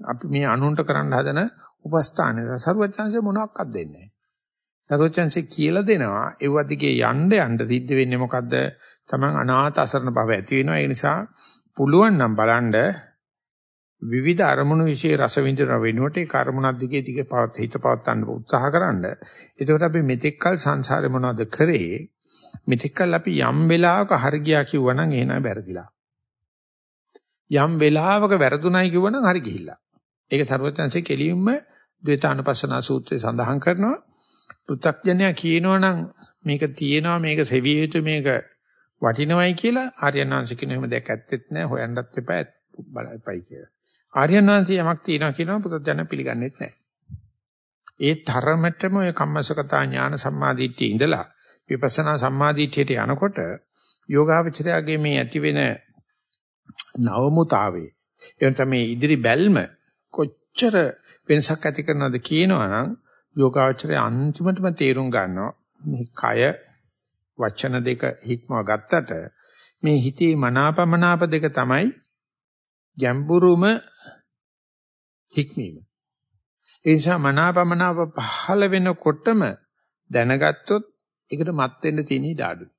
A: අපි මේ අනුන්ට කරන්න හදන උපස්ථානේ සරුවචාන්සේ මොනවාක්වත් දෙන්නේ නැහැ. සරුවචාන්සේ කියලා දෙනවා ඒව දිගේ යන්න යන්න සිද්ධ වෙන්නේ මොකද්ද? Taman අනාථ අසරණ භව ඇති වෙනවා. ඒ නිසා පුළුවන් නම් බලන්න විවිධ අරමුණු વિશે රස විඳින වෙනුවට ඒ කර්මුණක් දිගේ දිග පවත් හිත පවත් ගන්න උත්සාහ කරන්න. එතකොට අපි මෙතෙක්කල් සංසාරේ මොනවද කරේ? මෙතෙක්කල් අපි යම් වෙලාවක හරි ගියා කිව්වනම් එහෙනම් වැරදිලා. යම් වෙලාවක වැරදුණයි කිව්වනම් හරි ගිහිල්ලා. ඒක ਸਰවඥාන්සේ කෙලින්ම ද්වේතානුපස්සනා සූත්‍රයේ සඳහන් කරනවා. පුත්තක්ඥයා කියනවනම් මේක තියෙනවා මේක සෙවිය යුතු මේක වටිනවයි කියලා ආර්යනාංශ කියන එහෙම දෙයක් ඇත්තෙත් නැහැ හොයන්නත් එපා බලපයි කියලා. ආර්යනාංශي යමක් තියෙනවා කියනවා පුතත් යන පිළිගන්නෙත් නැහැ. ඒ තරමටම ඔය කම්මසකතා ඥාන සම්මාදිට්ඨිය ඉඳලා විපස්සනා සම්මාදිට්ඨියට යනකොට යෝගාවචරයාගේ මේ ඇති වෙන නවමුතාවේ එවන මේ ඉදිරි බැල්ම කොච්චර වෙනසක් ඇති කරනවද කියනවනම් යෝගාවචරය අන්තිමටම තේරුම් ගන්නවා මේ කය වචන දෙක හික්මව ගත්තට මේ හිතේ මනාපමනාප දෙක තමයි ගැඹුරුම හික්මීම. ඒ නිසා මනාපමනාප පහළ වෙනකොටම දැනගත්තොත් ඒකට මත් වෙන්න තියෙන ඉඩ අඩුයි.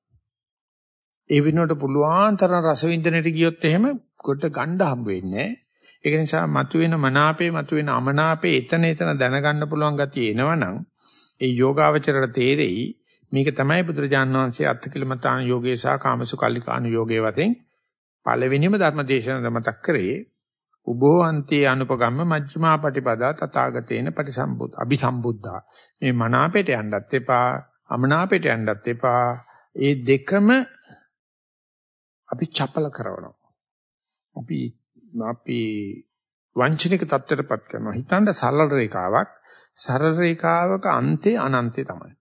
A: ඒ විනෝඩ පුළුවන් තරම් රස විඳින්නට ගියොත් එහෙම කොට ගණ්ඩ හම්බ වෙන්නේ ඒක නිසා මතුවෙන මනාපේ මතුවෙන අමනාපේ එතන එතන දැනගන්න පුළුවන් ගතිය එනවනම් ඒ යෝගාවචරයට තේරෙයි මේක තමයි බුදුරජාණන් වහන්සේ අත්කිලමතාන යෝගේ සහ කාමසුකල්ලිකාන යෝගේ වතෙන් පළවෙනිම ධර්මදේශන මතක් කරේ උභෝ අන්තේ අනුපගම්ම මජ්ක්‍ධිමා පටිපදා තථාගතේන පටිසම්බුත් අபிසම්බුද්ධා. මේ මනාපයට යන්නත් එපා අමනාපයට යන්නත් එපා. ඒ දෙකම අපි චපල කරනවා. අපි අපි වංචනික தත්ත්වයටපත් කරනවා. හිතන්න සරල රේඛාවක්. සරල රේඛාවක අන්තේ අනන්තේ තමයි.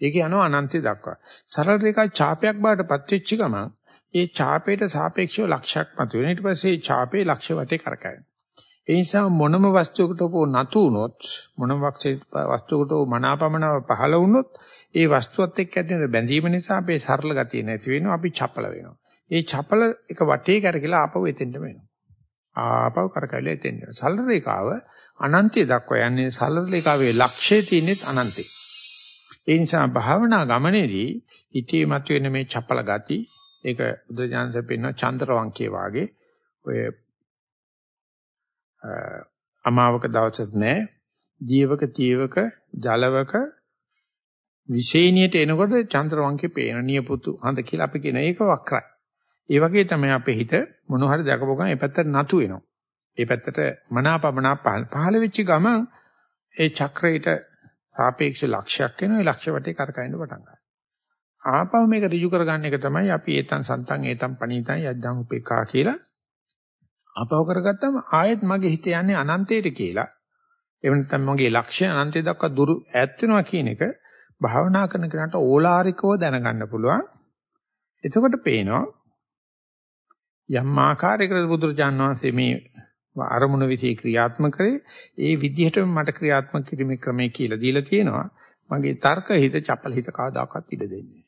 A: ඒක යනවා අනන්තය දක්වා. සරල රේඛා ඡාපයක් බාටපත් වෙච්ච ගමන් ඒ ඡාපයට සාපේක්ෂව ලක්ෂයක් මතුවෙන. ඊට පස්සේ ඒ ඡාපේ ලක්ෂ වටේ කරකැවෙන. ඒ නිසා මොනම වස්තුවකට හෝ නතු වුනොත් මොනම වස්තුවකට මනාපමනාව පහළ වුනොත් ඒ වස්තුවත් එක්ක ඇතිවෙන බැඳීම නිසා අපේ සරල ගතිය නැති වෙනවා. අපි චපල වෙනවා. ඒ චපල එක වටේ කරකලා ආපහු එතෙන්ට වෙනවා. ආපහු කරකැවිලා එතෙන්ට. සරල රේඛාව අනන්තය දක්වා යන්නේ සරල රේඛාවේ ලක්ෂයේ තියෙනෙත් අනන්තේ. ඒ නිසා භාවනා ගමනේදී හිතේ මතුවෙන මේ චපල ගති ඒක බුදුජානක පෙන්න චන්ද්‍රවංකයේ වාගේ ඔය අමාවක දවසත් නෑ ජීවක තීවක ජලවක විශේණියට එනකොට චන්ද්‍රවංකේ පේන නියපොතු හඳ කියලා අපි කියන ඒක වක්‍රයි. ඒ වගේ තමයි අපේ හිත මොන හරි දැකපු ගමන් ඒ පැත්තට නතු වෙනවා. ඒ පැත්තට මනාපමනා පහළ වෙච්ච ගමන් ඒ චක්‍රයට සාපේක්ෂ ලක්ෂයක් වෙනවා ඒ ලක්ෂ වටේ කරකැවෙන්න පටන් ගන්නවා. ආපහු මේක ඍජු කරගන්න එක තමයි අපි ඒතන් සන්තන් ඒතන් පණීතන් යද්දන් උපේක්ඛා කියලා. ආපහු කරගත්තම ආයෙත් මගේ හිත යන්නේ අනන්තයට කියලා. එහෙම නැත්නම් මගේ ලක්ෂ්‍ය අනන්තය දක්වා දුරු ඈත් වෙනවා කියන එක භාවනා කරන කෙනාට ඕලාරිකව දැනගන්න පුළුවන්. එතකොට පේනවා යම් ආකාරයකට බුදුරජාන් වහන්සේ මේ අරමුණ විශ්ේ ක්‍රියාත්මක කරේ ඒ විදිහටම මට ක්‍රියාත්මක කිරීමේ ක්‍රමය කියලා දීලා තියෙනවා. මගේ තර්ක හිත චපල හිත කවදාකවත් ඉඩ දෙන්නේ නැහැ.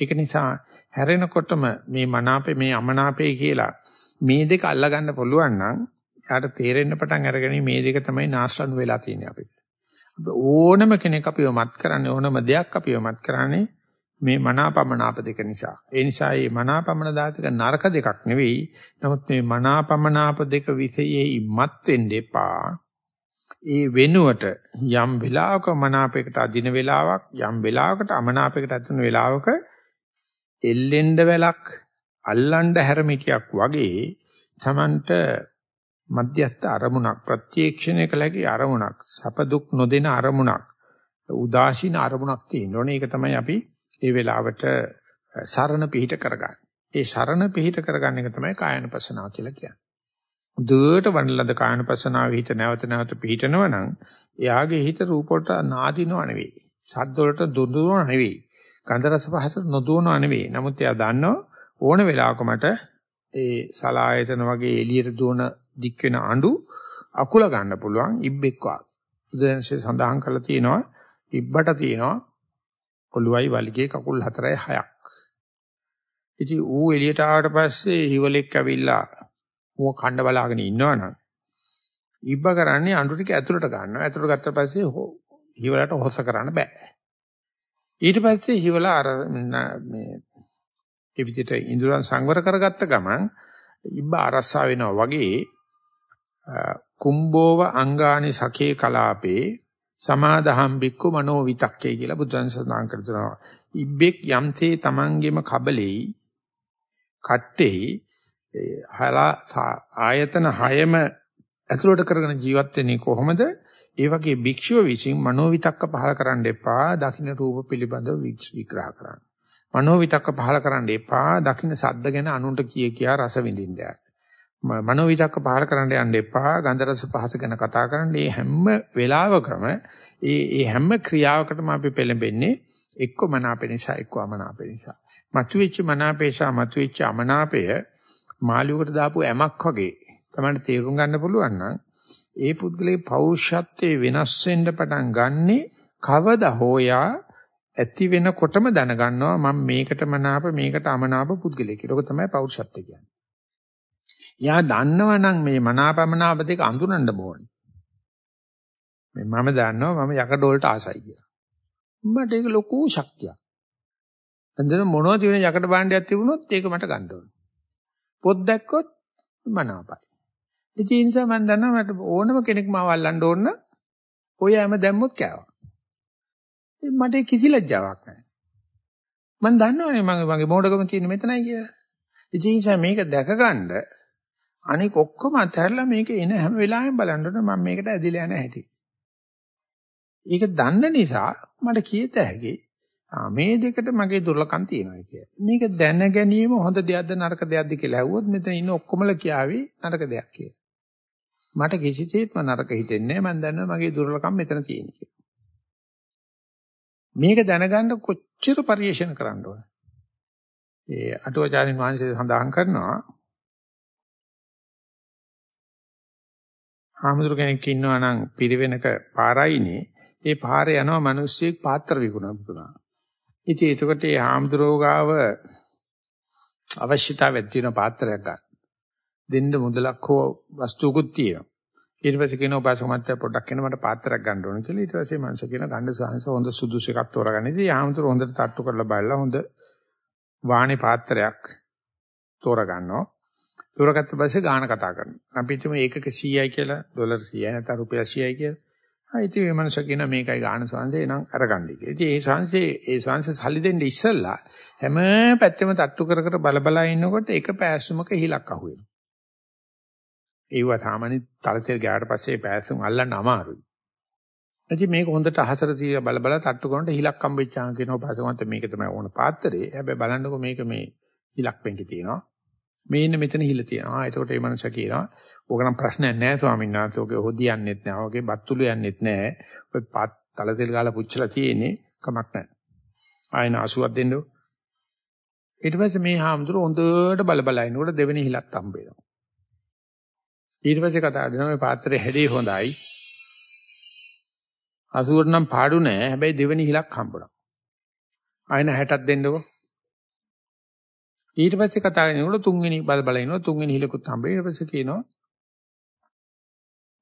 A: ඒක නිසා හැරෙනකොටම මේ මනාපේ මේ අමනාපේ කියලා මේ දෙක අල්ලගන්න පුළුවන් නම් යාට තේරෙන්න පටන් අරගෙන මේ දෙක තමයි නාස්රණු වෙලා තියෙන්නේ අපිට. ඕනම කෙනෙක් අපිව මත් කරන්නේ ඕනම දෙයක් අපිව මත් කරන්නේ මේ මනාපමනාප දෙක නිසා. ඒ නිසා මේ මනාපමන දාතක නරක දෙකක් නෙවෙයි. නමුත් මේ මනාපමනාප දෙක විසෙයි මත් වෙන්න එපා. ඒ වෙනුවට යම් වෙලාවක මනාපයකට අදින වෙලාවක් යම් වෙලාවකට අමනාපයකට අදින වෙලාවක එල්ලෙන්න වැලක් අල්ලන්න හැරමිටියක් වගේ Tamanට මධ්‍යස්ථ අරමුණක් ප්‍රත්‍යක්ෂණය කළ හැකි අරමුණක් සප දුක් නොදෙන අරමුණක් උදාසීන අරමුණක් තියෙනෝනේ ඒක තමයි අපි ඒ වෙලාවට සරණ පිහිට කරගන්න. ඒ සරණ පිහිට කරගන්න එක තමයි කායනපසනාව කියලා කියන්නේ. දුවට වඩලද කායනපසනාව හිත නැවත නැවත පිහිටනව නම් එයාගේ හිත රූප වලට නාදිනව නෙවෙයි. සද්ද වලට දුඳුනව නෙවෙයි. ගන්ධ රස පහස නොදුවනව නෙවෙයි. නමුත් එයා දන්නව ඕන වෙලාවක මට ඒ සලායතන වගේ එළියට දුවන දික් වෙන අඬු අකුල ගන්න පුළුවන් ඉබ්බෙක් වාගේ. බුදුන්සේ සඳහන් කරලා තියෙනවා ඉබ්බට තියෙනවා ඔළුවයි වලිගේ කකුල් හතරයි හයක්. ඉතින් ඌ එළියට ආවට පස්සේ හිවලෙක් ඇවිල්ලා ඌ කණ්ඩ බලාගෙන ඉන්නවනම් ඉබ්බ කරන්නේ අඬු ටික ඇතුළට ගන්නවා. ඇතුළට ගත්ත පස්සේ හිවලට හොස්ස කරන්න බෑ. ඊට පස්සේ හිවලා අර මේ ඒ විදිහට ඉන්ද්‍රයන් සංවර කරගත්ත ගමන් ඉබ්බ අරස්සා වෙනවා වගේ කුම්බෝව අංගානි සකේ කලාපේ සමාදහම් බික්කු මනෝ විතක්කේ කියලා බුදුන් සඳහන් කරනවා. ඉබ්බෙක් යම්තේ තමන්ගේම කබලෙයි කට්ටෙයි හලා ආයතන හයම ඇතුළට කරගෙන ජීවත් වෙන්නේ කොහොමද? ඒ වගේ භික්ෂුව විසින් මනෝ විතක්ක පහල කරන්න එපා. දකින්න රූප පිළිබඳව විග්‍රහ කරන්න. මනෝ විතක්ක පහල කරන්න එපා. දකින්න සද්ද ගැන අනුන්ට කිය කියා රස විඳින්න යන්න. මනෝ විතක්ක පහල කරන්න යන්න එපා. ගන්ධ රස පහස ගැන කතා කරන්න. මේ හැම වෙලාවකම ඒ ඒ හැම ක්‍රියාවකටම අපි පෙළඹෙන්නේ එක්ක මනාපේ නිසා එක්ක අමනාපේ නිසා. මතුවෙච්ච මනාපේ සහ මතුවෙච්ච අමනාපය මාළුවකට දාපු ඇමක් වගේ තමයි තේරුම් ගන්න පුළුවන් නම් ඒ පුද්ගලයේ පෞරුෂත්වයේ වෙනස් වෙන්න පටන් ගන්නෙ කවදා හෝයා ඇති වෙනකොටම දැනගන්නවා මම මේකට මනාප මේකට අමනාප පුද්ගලයෙක් කියලා. ඒක තමයි පෞරුෂත්වය කියන්නේ. යා දන්නවනම් මේ මනාපමනාප දෙක අඳුරන්න ඕනේ. මේ මම දන්නවා මම යකඩ වලට ආසයි කියලා. මට ඒක ලොකු ශක්තියක්. එතන මොනවද වෙන යකඩ භාණ්ඩයක් තිබුණොත් ඒක මට ගන්න ඕනේ. පොත් දැක්කොත් මනාපයි. ඒ නිසා මම දන්නවා මට ඕනම කෙනෙක් මාව අල්ලන්න ඕන ඔය හැම දැම්මොත් කෑවා. මට කිසි ලැජ්ජාවක් නැහැ. මම දන්නවනේ මගේ මගේ මොඩකම තියෙන මෙතනයි කියලා. ඒ නිසා මේක දැකගන්න අනික ඔක්කොම අතහැරලා මේක එන හැම වෙලාවෙම බලන්න ඕනේ මම මේකට ඇදිලා යන හැටි. ඒක දන්න නිසා මට කියත හැකි මේ දෙකට මගේ දුර්ලකම් තියෙනවා කියලා. මේක දැන ගැනීම හොඳ දෙයක්ද නරක දෙයක්ද කියලා ඇහුවොත් මෙතන ඉන්න ඔක්කොමල කියාවි නරක දෙයක් කියලා. මට කිසිසේත්ම නරක හිතෙන්නේ නැහැ මම දන්නවා මගේ දුර්ලකම් මෙතන තියෙන කියලා. මේක දැනගන්න කොච්චර පරිේශන කරන්න ඕන. ඒ අටුවාචාරින් වහන්සේ සඳහන් කරනවා හාමුදුර කෙනෙක් ඉන්නවා නම් පිරිවෙනක පාරයිනේ ඒ පාරේ යනවා මිනිස්සෙක් පාත්‍ර විකුණනවා. ඉතින් එතකොට ඒ හාමුදුරෝ ගාව අවශ්‍යතාවයක් තියෙන පාත්‍රයක් ගන්න. දෙන්න මුදලක් හෝ වස්තුවකුත් තියෙනවා. ඊට පස්සේ කියනවා උපාසකමත්ය පොඩ්ඩක් එන්න මට පාත්‍රයක් ගන්න ඕන කියලා. ඊට පස්සේ මංස කියන ගන්න සහංශ හොඳ සුදුසු එකක් තෝරගන්න. ඉතින් හාමුදුර හොඳට තට්ටු කරලා බලලා හොඳ වාණි පාත්‍රයක් තෝරගන්නවා. තෝරගත්ත පස්සේ ගාණ කතා කරනවා. අපි හිතමු ඒකක 100යි කියලා ඩොලර් 100යි නැත්නම් රුපියල් 100යි කියලා. ආ ඉතින් මේ මනුස්ස කියන මේකයි ගාණ සංසේ නම් අරගන්නයි කියලා. ඉතින් ඒ සංසේ ඒ සංසේ සල්ලි දෙන්න ඉස්සෙල්ලා හැම පැත්තෙම තට්ටු කර කර බල බල ඉන්නකොට එක පෑස්සුමක හිලක් අහුවෙනවා. ඒව සාමාන්‍ය තලතෙල් ගෑවට පස්සේ පෑස්සුම් අල්ලන්න අමාරුයි. ඉතින් මේක හොඳට අහසට තියලා බල බල තට්ටු කරනකොට හිලක් හම්බෙච්චාම කියනවා පස්සමත් මේක තමයි ඕන පාත්‍රේ. හැබැයි බලන්නකො මේක මේ හිලක් වෙන්කේ තියෙනවා. මේ ඉන්න මෙතන හිල තියෙනවා. ආ එතකොට මේ මනුස්සයා කියනවා ඕක නම් ප්‍රශ්නයක් නෑ ස්වාමීන් වහන්සේ. ඔගේ හොදියන්නෙත් නෑ. ඔගේ බත්තුළු යන්නෙත් නෑ. ඔය පත් තල තෙල් ගාලා පුච්චලා තියෙන්නේ කමක් නෑ. ආයෙන 80ක් දෙන්නෝ. ඊට පස්සේ මේ හාමුදුරුවෝ හොඳට බල බල ඉනකොට දෙවෙනි හිලක් හම්බ වෙනවා. ඊට පස්සේ කතා කරනවා මේ පාත්‍රයේ හැඩේ හොඳයි. 80ට නම් පාඩු නෑ. හැබැයි දෙවෙනි හිලක් හම්බුණා. ආයෙන 60ක් දෙන්නකෝ. ඊට පස්සේ කතා කරනකොට තුන්වෙනි බල බල ඉනවා තුන්වෙනි හිලකුත් හම්බෙයි ඊට පස්සේ කියනවා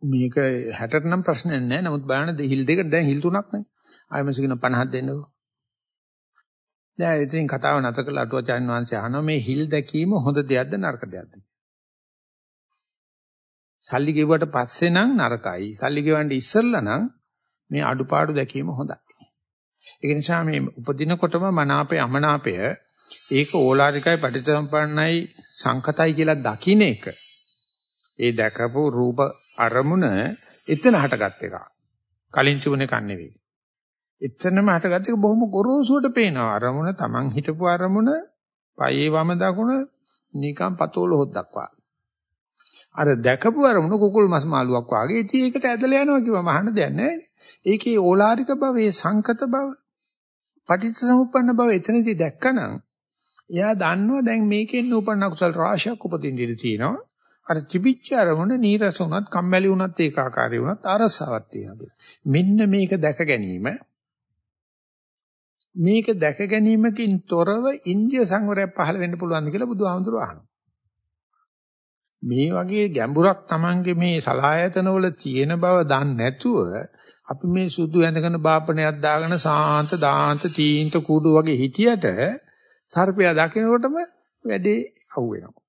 A: මේක 60ට නම් ප්‍රශ්නයක් නැහැ නමුත් බලන්න හිල් දෙක දැන් හිල් තුනක් නේ ආයෙමස කියන 50ක් දෙන්නකෝ දැන් ඉතින් කතාව නැත කළා අටුවචාන් වහන්සේ අහනවා මේ හිල් දැකීම හොඳ දෙයක්ද නරක දෙයක්ද සල්ලි ගෙවුවට පස්සේ නම් නරකයි සල්ලි ගෙවන්න ඉස්සෙල්ලා නම් මේ අඩුපාඩු දැකීම හොඳයි ඒ නිසා මේ උපදිනකොටම මනාපය අමනාපය ඒක ඕලාරිකයි පටිච්චසම්පන්නයි සංකතයි කියලා දකින්න එක. ඒ දැකපු රූප අරමුණ එතන හටගත් එක. කලින් තිබුණ එකක් නෙවෙයි. එතනම හටගත් එක බොහොම ගොරෝසුවට පේනවා. අරමුණ Taman හිටපු අරමුණ පයේ වම දකුණ නිකන් පතෝල හොද්දක් වගේ. අර දැකපු අරමුණ කුකුල් මස් මාළුවක් වගේ. ඉතින් ඒකට ඇදලා යනවා කිව්වම අහන්න දෙයක් නැහැ. ඒකේ ඕලාරික බව, ඒ සංකත බව, පටිච්චසමුප්පන්න බව එතනදී දැක්කනම් එයා දන්නවා දැන් මේකෙන් උපන්න කුසල රාශියක් උපදින්න ඉඩ තියෙනවා. අර තිබිච්ච අරමුණ නීරස වුණත්, කම්මැලි වුණත්, ඒකාකාරී වුණත් අරසාවක් තියෙනවා. මෙන්න මේක දැක ගැනීම මේක දැක ගැනීමකින් තොරව ඉන්දිය සංවරයක් පහළ වෙන්න පුළුවන්ද කියලා බුදුහාමුදුරුවෝ අහනවා. මේ වගේ ගැඹුරක් Tamange මේ සලායතන වල තියෙන බව දන්නේ නැතුව අපි මේ සුදු ඇඳගෙන බාපණයක් දාගෙන සාන්ත දාන්ත තීන්ත කුඩු වගේ හිටියට සර්පයා දකිනකොටම වැඩේ අහුවෙනවා.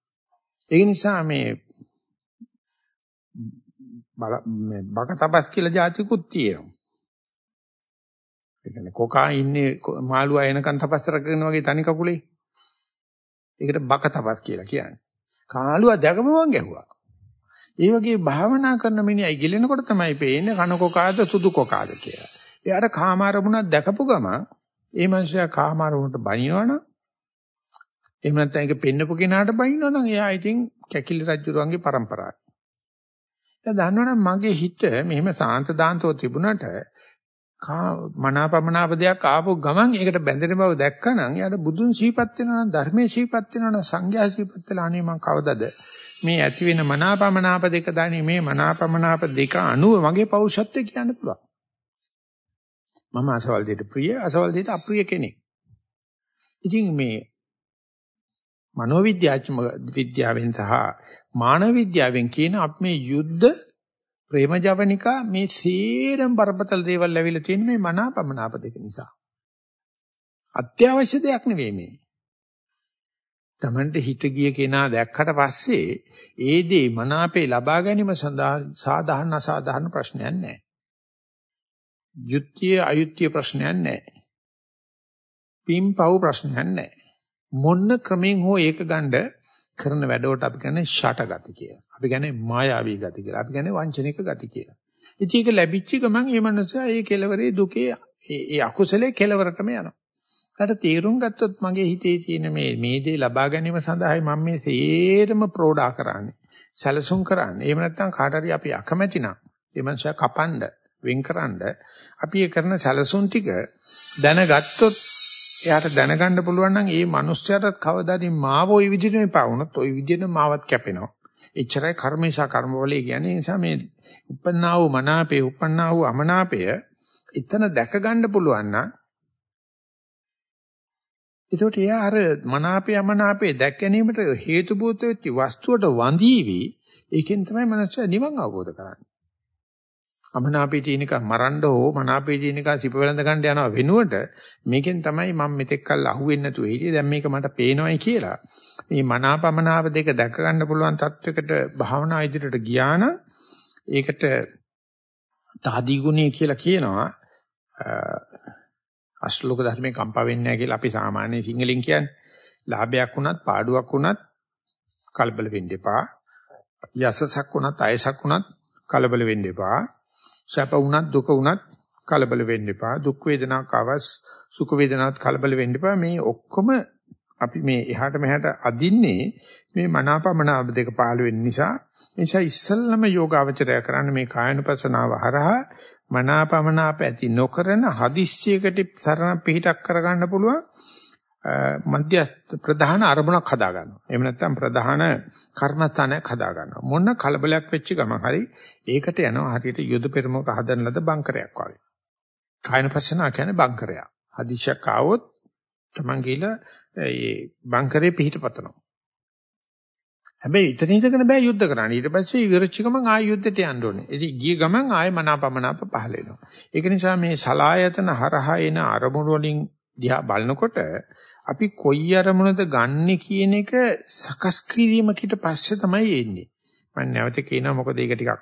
A: ඒ නිසා මේ මේ බකතපස් කියලා જાතිකුත් තියෙනවා. ඒ කියන්නේ කොකා ඉන්නේ මාළුවා එනකන් තපස් කරගෙන වගේ තනි කකුලේ. ඒකට බකතපස් කියලා කියන්නේ. කාළුවා දැකම මං ගැහුවා. ඒ වගේ භාවනා කරන මිනිහයි ගිලෙනකොට තමයි පේන්නේ කන කොකාද සුදු කොකාද කියලා. එයාට කාමාරමුණක් දැකපු ගමන් ඒ මනුස්සයා කාමාරමුණට බනිනවනම් එහෙම නැත්නම් ඒක පෙන්නපු කෙනාට බයින්නවනම් එයා ඉතින් කැකිලි රජුරුවන්ගේ પરම්පරාවක්. දැන් දන්නවනම් මගේ හිත මෙහෙම සාන්ත දාන්තෝ තිබුණට මනාපමනාප දෙයක් ආපු ගමන් ඒකට බැඳෙන බව දැක්කනම් එයාට බුදුන් සීපත් වෙනවා නම් ධර්මයේ සීපත් වෙනවා නම් සංඝයා සීපත් වෙලා අනේ මං කවදද මේ ඇති වෙන මනාපමනාප දෙක දන්නේ මේ මනාපමනාප දෙක අනුව මගේ පෞරුෂත්වය කියන්න පුළුවන්. මම අසවල් දෙයට ප්‍රිය අසවල් දෙයට අප්‍රිය කෙනෙක්. ඉතින් මේ මනෝවිද්‍යාත්මක විද්‍යාවෙන් සහ මානව විද්‍යාවෙන් කියන අපි මේ යුද්ධ ප්‍රේම ජවනිකා මේ සේරම බරපතල දේවල් ඇවිල්ලා තියෙන මේ මනාපමනාප දෙක නිසා. අත්‍යවශ්‍ය දෙයක් නෙවෙයි මේ. Tamante හිත ගිය කෙනා දැක්කට පස්සේ ඒ දේ මනාපේ ලබා ගැනීම සඳහා සාධාරණ අසාධාරණ ප්‍රශ්නයක් නැහැ. යුක්තිය අයුක්තිය ප්‍රශ්නයක් නැහැ. පින්පව් ප්‍රශ්නයක් නැහැ. මොන්න ක්‍රමෙන් හෝ ඒක ගන්න කරන වැඩවලට අපි කියන්නේ ෂට ගති කියලා. අපි කියන්නේ මායාවී ගති කියලා. අපි කියන්නේ වංචනික ගති කියලා. ඉතින් ඒක ලැබිච්ච ගමන් මේ මනුස්සයා ඒ කෙලවරේ දුකේ ඒ අකුසලේ කෙලවරටම යනවා. ඊට තීරුම් ගත්තොත් මගේ හිතේ තියෙන මේ මේ දේ ලබා ගැනීම සඳහායි මම මේ සේරම ප්‍රෝඩා කරන්නේ. සැලසුම් කරන්නේ. එහෙම නැත්නම් කාට හරි අපි අකමැති නම් ඒ මනුස්සයා කපන්න වෙන්කරනද අපි ඒ කරන සැලසුම් ටික දැනගත්තොත් එයාට දැනගන්න පුළුවන් නම් ඒ මනුස්සයාටත් කවදාද මාව ওই විදිහටම එපා වුණොත් ওই විදිහටම මාවත් කැපෙනවා. එච්චරයි කර්මේශා කර්මවලේ කියන්නේ. ඒ නිසා මේ උපන්නා වූ මනාපේ උපන්නා වූ අමනාපය එතන දැක ගන්න පුළුවන් නම් ඒකට එයා අර මනාපේ අමනාපේ දැක් ගැනීමට හේතු භූත වෙච්ච වස්තුවට වඳීවි ඒකෙන් තමයි මනස නිවන් අවබෝධ කරන්නේ. අමනාපේ තියෙනක මරන්න හෝ මනාපේ තියෙනක සිප වෙලඳ ගන්න යනවා වෙනුවට මේකෙන් තමයි මම මෙතෙක් කල් අහුවෙන්නේ නැතුව හිටියේ දැන් මේක මට පේනවායි කියලා. මේ මනාපමනාප දෙක දැක ගන්න පුළුවන් තත්වයකට භාවනා ඉදිරියට ගියා නම් ඒකට තාදී ගුණය කියලා කියනවා. අශ්ලෝක ධර්මේ කම්පා වෙන්නේ නැහැ කියලා අපි සාමාන්‍ය සිංහලෙන් කියන්නේ. ලාභයක් වුණත් පාඩුවක් වුණත් කලබල වෙන්න එපා. යසසක් වුණත් අයසක් වුණත් කලබල වෙන්න එපා. සැප වුණත් දුක වුණත් කලබල වෙන්න එපා. දුක් වේදනාවක් ආවස් සුඛ වේදනාවක් කලබල වෙන්න එපා. මේ ඔක්කොම අපි මේ එහාට මෙහාට අදින්නේ මේ මනාපමනාප දෙක පහළ වෙන්න නිසා. නිසා ඉස්සල්ලාම යෝගාවචරය කරන්න මේ කායනුපසනාව හරහා මනාපමනාප ඇති නොකරන හදිස්සියකට සරණ පිහිටක් කරගන්න පුළුවන් මධ්‍ය ප්‍රධාන අරමුණක් හදා ගන්නවා. එහෙම නැත්නම් ප්‍රධාන කර්මස්ථානයක් හදා ගන්නවා. මොන කලබලයක් වෙච්ච ගමන් හරි ඒකට යනවා හරියට යුද පෙරමුණක හදන ලද බංකරයක් වගේ. කායනපස්සනා කියන්නේ බංකරයක්. හදිස්සියක් ආවොත් තමන් ගිහලා ඒ බංකරේ පිහිටපතනවා. හැබැයි ඉතින් ඉඳගෙන බෑ යුද්ධ කරන්න. ඊට පස්සේ ඉවරච්ච ගමන් ආයෙ යුද්ධයට යන්න ඕනේ. ඉතින් ගිය ගමන් ආයෙ මනාපමනාප පහල වෙනවා. ඒක නිසා මේ සලායතන හරහා එන අරමුණු වලින් දිහා බලනකොට අපි කොයි අරමුණද ගන්නෙ කියන එක සකස් කිරීමකට පස්සේ තමයි එන්නේ. මම නැවත කියනවා මොකද ඒක ටිකක්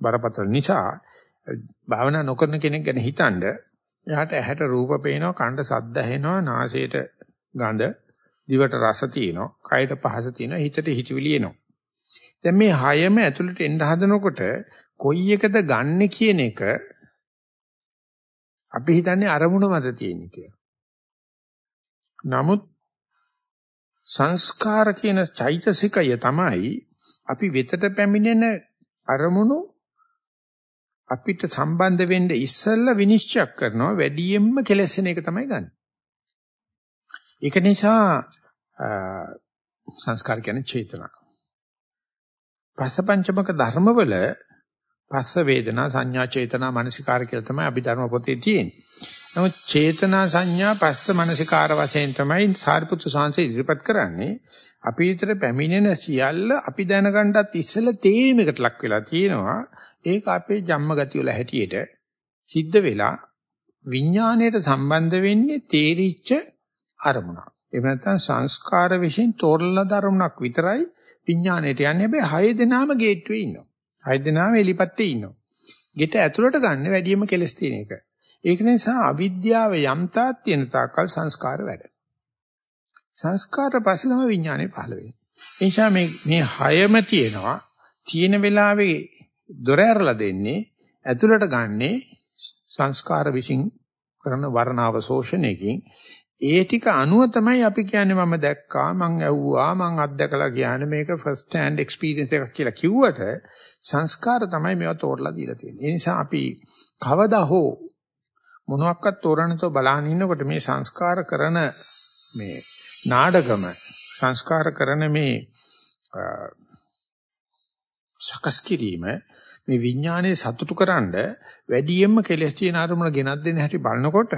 A: බරපතල නිසා භාවනා නොකරන කෙනෙක් ගැන හිතනද එයාට ඇහැට රූප පේනවා, කනට ශබ්ද ඇහෙනවා, නාසයට ගඳ, දිවට රස තියෙනවා, කයට පහස තියෙනවා, හිතට හිතවිලි එනවා. දැන් මේ හයම ඇතුළට එන්න හදනකොට කොයි එකද ගන්නෙ කියන එක අපි හිතන්නේ අරමුණ මත තියෙන කියලා. නමුත් සංස්කාර කියන චෛතසිකය තමයි අපි වෙතට පැමිණෙන අරමුණු අපිට සම්බන්ධ වෙන්න ඉස්සෙල්ලා විනිශ්චය කරනවා වැඩියෙන්ම කෙලෙසෙන එක තමයි ගන්න. ඒක නිසා සංස්කාර කියන්නේ චේතනා. පසපංචමක ධර්මවල පස්ස වේදනා සංඥා චේතනා මනසිකාර කියලා තමයි අභිධර්ම පොතේ තියෙන්නේ. නමුත් චේතනා සංඥා පස්ස මනසිකාර වශයෙන් තමයි සාරිපුත්තු සාංශය ඉදිරිපත් කරන්නේ. අපි විතර පැමිණෙන සියල්ල අපි දැනගන්නත් ඉස්සෙල්ලා තේමයකට ලක් වෙලා තියෙනවා. ඒක අපේ ජම්ම ගති වල හැටියට සිද්ධ වෙලා විඥාණයට සම්බන්ධ වෙන්නේ තේරිච්ච අරමුණක්. එහෙම නැත්නම් සංස්කාර විශ්ින් තෝරලා ධර්මයක් විතරයි විඥාණයට යන්නේ. හැබැයි හය දෙනාම ගේට්ටුවේ ඉන්නවා. හය දෙනාම එලිපත්තේ ඉන්නවා. ගෙට ඇතුළට ගන්න වැඩියම කෙලස් තියෙන එක. ඒක නිසා අවිද්‍යාව යම් තාක් තියෙන තාක්කල් සංස්කාර වැඩ. සංස්කාර පස්සෙම විඥානය පහළ වෙනවා. ඒ නිසා මේ මේ හයම තියෙනවා. තියෙන වෙලාවේ දොර ඇරලා දෙන්නේ ඇතුළට ගන්නේ සංස්කාර විසින් කරන වර්ණාව ශෝෂණයකින් ඒ ටික අනුව තමයි අපි කියන්නේ මම දැක්කා මං ඇහුවා මං අත්දකලා කියන්නේ මේක ෆස්ට් හෑන්ඩ් එක්ස්පීරියන්ස් එකක් කියලා කිව්වට සංස්කාර තමයි මේවා තෝරලා දීලා තියෙන්නේ. ඒ නිසා අපි කවදා හෝ මොනවාක්වත් තෝරන්නතෝ බලහන් ඉන්නකොට මේ සංස්කාර කරන මේ නාඩගම සංස්කාර කරන මේ සකස් කිරීම මේ විඥානයේ සතුටුකරනද වැඩියෙන්ම කෙලස් තියෙන අරමුණ ගෙනත් දෙන්න හැටි බලනකොට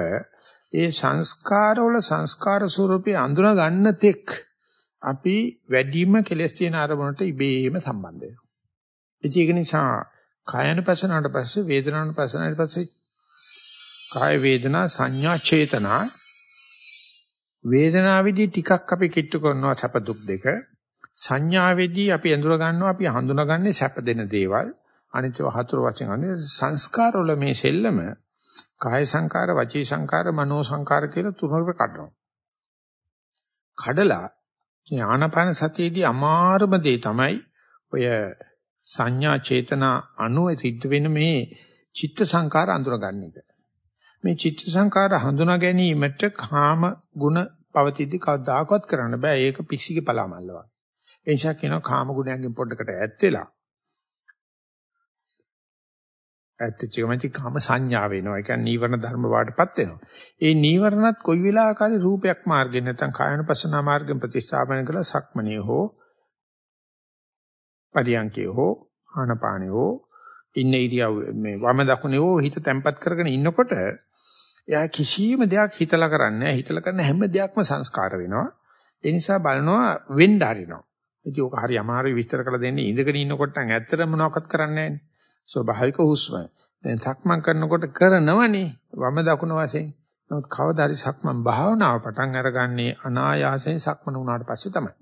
A: ඒ සංස්කාරවල සංස්කාර ස්වරූපේ අඳුන ගන්න තෙක් අපි වැඩිම කෙලස් තියෙන අරමුණට ඉබේම සම්බන්ධ වෙනවා. ඒක නිසා කායනපසනාවට පස්සේ වේදනානුපසනාවට පස්සේ කාය වේදනා සංඥා චේතනා. වේදනාවේදී ටිකක් අපි කිට්ටු කරනවා සැප දුක් දෙක. සංඥාවේදී අපි අඳුර ගන්නවා අපි හඳුනාගන්නේ සැප දෙන දේවල්. අනිත්ව හතර වශයෙන් අනේ සංස්කාර වල මේ සෙල්ලම කාය සංකාර වචී සංකාර මනෝ සංකාර කියලා තුනකට කඩනවා. කඩලා ඥානපන සතියේදී අමාරුම දේ තමයි ඔය සංඥා චේතනා අනුව සිද්ධ වෙන මේ චිත්ත සංකාර අඳුරගන්න එක. මේ චිත්ත සංකාර හඳුනා ගැනීමට කාම ගුණ පවතිද්දි කවදාකවත් කරන්න බෑ. ඒක පිස්සිගේ පලාමල්ල වගේ. ඒ නිසා කියනවා කාම ගුණයන්ගෙන් පොඩ්ඩකට ඈත් වෙලා ඇත්තට කැමති කාම සංඥා වෙනවා. ඒ කියන්නේ නීවරණ ධර්ම වාටපත් වෙනවා. ඒ නීවරණත් කොයි වෙලාවකරි රූපයක් මාර්ගෙන් නැත්නම් කායනපසනා මාර්ගෙන් ප්‍රතිස්ථාපන කළා සක්මණේ හෝ පරියන්කේ හෝ ආනපානේ හෝ ඉන්න ඉරියව් මේ වම දකුණේ හෝ හිත තැම්පත් කරගෙන ඉන්නකොට එයා කිසියම් දෙයක් හිතලා කරන්නේ නැහැ. හිතලා කරන හැම දෙයක්ම සංස්කාර වෙනවා. ඒ නිසා බලනවා වෙන්න හරිනවා. ඉතින් ඔක හරි අමාරුයි විස්තර කරලා දෙන්නේ ඉඳගෙන ඉන්නකොට නම් ඇත්තටම මොනවක්වත් කරන්නේ නැහැ. ස්වභාවික හුස්ම. දැන් සක්මන් කරනකොට කරනවනේ වම දකුණ වශයෙන්. නමුත් කවදා හරි සක්මන් භාවනාව පටන් අරගන්නේ අනායාසයෙන් සක්මන වුණාට පස්සේ තමයි.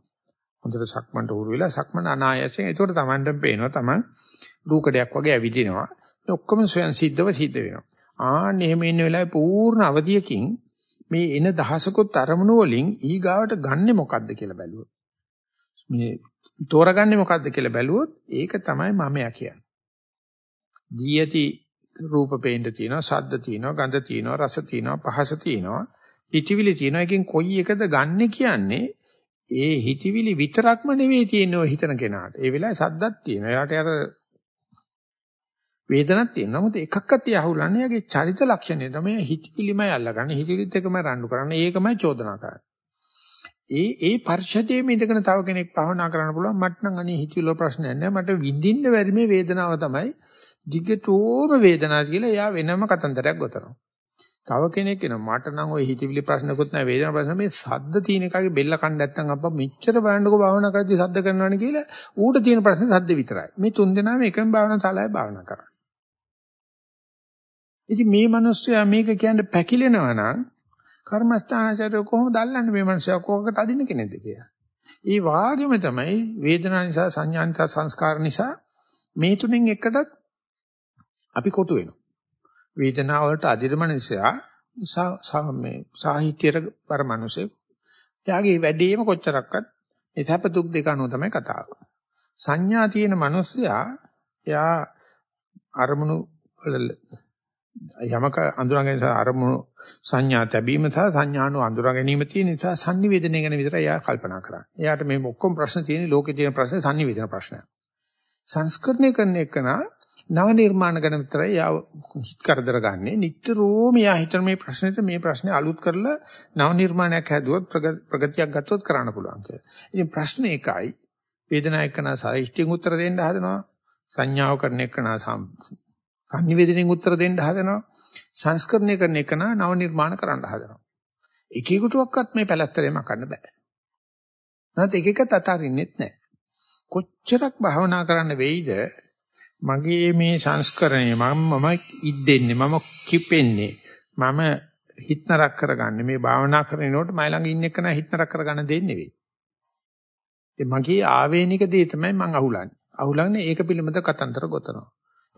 A: හොඳට සක්මන්ට උරු වෙලා සක්මන අනායාසයෙන් ඒකට Tamanට පේනවා Taman රූකඩයක් වගේ ඇවිදිනවා. ඔක්කොම ස්වයන් සිද්ධව සිද්ධ වෙනවා. ආන්න එහෙම ඉන්න වෙලාවේ පූර්ණ අවධියකින් මේ එන දහසකොත් අරමුණු වලින් ඊගාවට ගන්නෙ මොකද්ද කියලා බැලුවොත් මේ තෝරගන්නේ මොකද්ද කියලා බැලුවොත් ඒක තමයි මමයා කියන්නේ. දී ඇති රූප පේන්න තියෙනවා, ශබ්ද තියෙනවා, ගන්ධ තියෙනවා, රස තියෙනවා, පහස තියෙනවා, හිතවිලි තියෙනවා. එකෙන් කොයි එකද ගන්නෙ කියන්නේ ඒ හිතවිලි විතරක්ම නෙවෙයි තියෙන්නේ ඔය හිතන කෙනාට. ඒ වෙලාවේ සද්දක් තියෙනවා. එයාට අර වේදනක් තියෙනවා. නමුත් එකක්වත් යහුලන්නේ යාගේ චරිත ලක්ෂණය තමයි හිතවිලිමයි අල්ලගන්නේ. හිතවිලිත් එකමයි රණ්ඩු කරන්නේ. ඒකමයි චෝදනා කරන්නේ. ඒ ඒ පරිශදයේ ඉඳගෙන තව කෙනෙක් පහවනා කරන්න පුළුවන්. මට නම් අනේ හිතවිලි ප්‍රශ්නයක් නෑ. මට විඳින්න බැරි මේ වේදනාව තමයි දිගටම වේදනාව කියලා එයා වෙනම කතන්දරයක් ගොතනවා. තව කෙනෙක් කියනවා මට නම් ওই හිතවිලි ප්‍රශ්නකුත් නැහැ වේදනා ප්‍රශ්න මේ සද්ද තියෙන එකගේ බෙල්ල කන්න නැත්තම් අප්පා මෙච්චර බලන්නකෝ භාවනා කරද්දී සද්ද කරනවනේ කියලා ඌට තියෙන ප්‍රශ්නේ සද්ද විතරයි. මේ තුන් දෙනාම එකම භාවනා ශාලාවේ භාවනා කරා. ඉතින් මේ මිනිස්සයා මේක කියන්නේ පැකිලෙනවා නම් කර්මස්ථානචරය කොහොමද අල්ලන්නේ මේ මිනිස්සයා කෝකට අදින්න කෙනෙක්ද කියලා. ඒ වාගෙම තමයි වේදනා නිසා සංඥා නිසා සංස්කාර නිසා මේ තුنين එකටත් අපි කොටු වෙනවා. වේදනාව වලට අදින මිනිස්සයා මේ සාහිත්‍යයට පරමනුසේ එයාගේ වැඩේම කොච්චරක්වත් ඒ තප දුක් දෙක අනුව තමයි කතාව. සංඥා තියෙන මිනිස්සයා එයා අරමුණු යමක අඳුරගෙන නිසා අරමුණු සංඥා තැබීම සහ සංඥාණු අඳුරා ගැනීම තියෙන නිසා sannivedana ගැන විතරයි එයා කල්පනා කරන්නේ. එයාට මේ ඔක්කොම ප්‍රශ්න තියෙන්නේ ලෝකේ තියෙන ප්‍රශ්න sannivedana ප්‍රශ්නයක්. සංස්කරණය කරන එකනා නව නිර්මාණ ගැන විතරයි යා හිත කරදර ගන්නෙ. නිට්ටරෝම යා හිතන මේ ප්‍රශ්නෙට මේ ප්‍රශ්නේ අලුත් කරලා නව නිර්මාණයක් හැදුවොත් ප්‍රගතියක් ගත්තොත් කරන්න පුළුවන් කියලා. ඉතින් ප්‍රශ්නේ එකයි. වේදනා එක්කන සාහිත්‍යයෙන් උත්තර දෙන්න හදනවා. සංඥාව කරන එක්කන සංනිවේදනයෙන් උත්තර දෙන්න හදනවා. සංස්කරණය කරන එක්කන නව නිර්මාණ කරන්න හදනවා. එකෙකුටවත් මේ පැලැස්තරේම කරන්න බෑ. නැත්නම් එක එක තතරින්නෙත් නැහැ. කොච්චරක් භාවනා කරන්න වෙයිද මගේ මේ සංස්කරණය මම මම ඉද්දෙන්නේ මම කිපෙන්නේ මම හිතනරක් කරගන්නේ මේ භාවනා කරනකොට මයි ළඟ ඉන්න එක නෑ හිතනරක් කරගන්න දෙන්නේ වෙයි. ඒ මගේ ආවේනික දේ තමයි මම අහුලන්නේ. අහුලන්නේ ඒක පිළිබඳ කතන්දර ගොතනවා.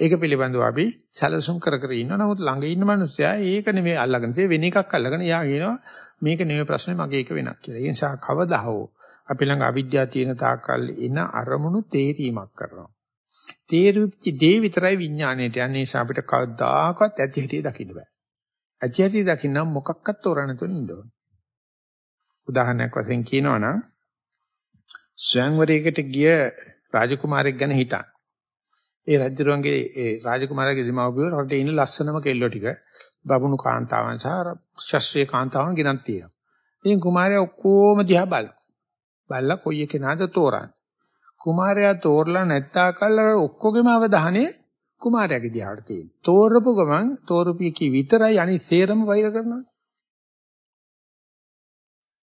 A: ඒක පිළිබඳව අපි සැලසුම් කර කර ඉන්නවා. නමුත් ළඟ ඉන්න මිනිස්සයා ඒක නෙමෙයි අල්ලගෙන තියෙන්නේ වෙන එකක් අල්ලගෙන යා කියනවා මේක නෙමෙයි ප්‍රශ්නේ මගේ එක වෙනක් කියලා. ඒ නිසා කවදා හෝ අපි ළඟ අවිද්‍යාව තියෙන තාක්කල් එන අරමුණු තේරීමක් කරනවා. තේරුච්ච දේ විතරයි විඥාණයට යන්නේ නිසා අපිට කවදාකවත් ඇති හැටි දකින්න බෑ. ඇති හැටි දකින්න මොකක්වත් තෝරන්න තුන ඉන්න ඕන. උදාහරණයක් වශයෙන් කියනවා නම් ස්වයංවරයකට ගිය රාජකුමාරයෙක් ගැන හිතන්න. ඒ රජුරන්ගේ ඒ රාජකුමාරගේ දීමව්පියෝ රටේ ඉන්න ලස්සනම කෙල්ලෝ ටික බබුණු කාන්තාවන් සහ ශාස්ත්‍රීය කාන්තාවන් ගෙනත් තියෙනවා. ඉතින් කුමාරයා ඔක්කොම දිහා බලන. බලලා කොයි එකේනාද තෝරන්නේ. කුමාරයා තෝරලා නැත්තා කල්ලා ඔක්කොගෙම අවධානය කුමාරයාගේ දිහාට තියෙන. තෝරපු ගමන් තෝරපිය කි විතරයි අනිත් සේරම වෛර කරනවා.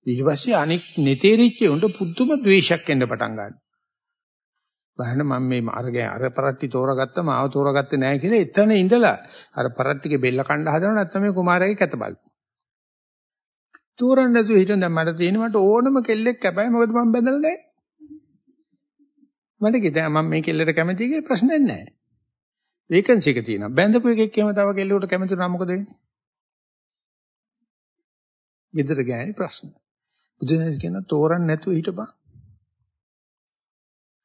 A: ඊට පස්සේ අනික් neteriච්ච උන්ට පුදුම ද්වේෂයක් එන්න පටන් ගන්නවා. බලන්න මම මේ අරගෙන අර පරට්ටි තෝරාගත්ත මාව තෝරාගත්තේ නැහැ කියලා එතන ඉඳලා අර පරට්ටිගේ බෙල්ල කණ්ඩ හදනව නැත්නම් මේ කුමාරයාගේ කැත බලන්න. තෝරන්න නැතුව හිටන් දැන් මට තියෙන මට ඕනම කෙල්ලෙක් කැපයි මොකද මම බැඳලා නැහැ. මට කිව්වා මම මේ කෙල්ලට කැමතියි කියලා ප්‍රශ්නයක් නැහැ. වේකන්සි එක තියෙනවා. බැඳපු එකෙක් එහෙම තව කෙල්ලෙකුට කැමති නම් මොකද වෙන්නේ? ගෙදර ගෑණි ප්‍රශ්න. බුදුසසුන කියන තෝරන්න නැතුව හිටපන්.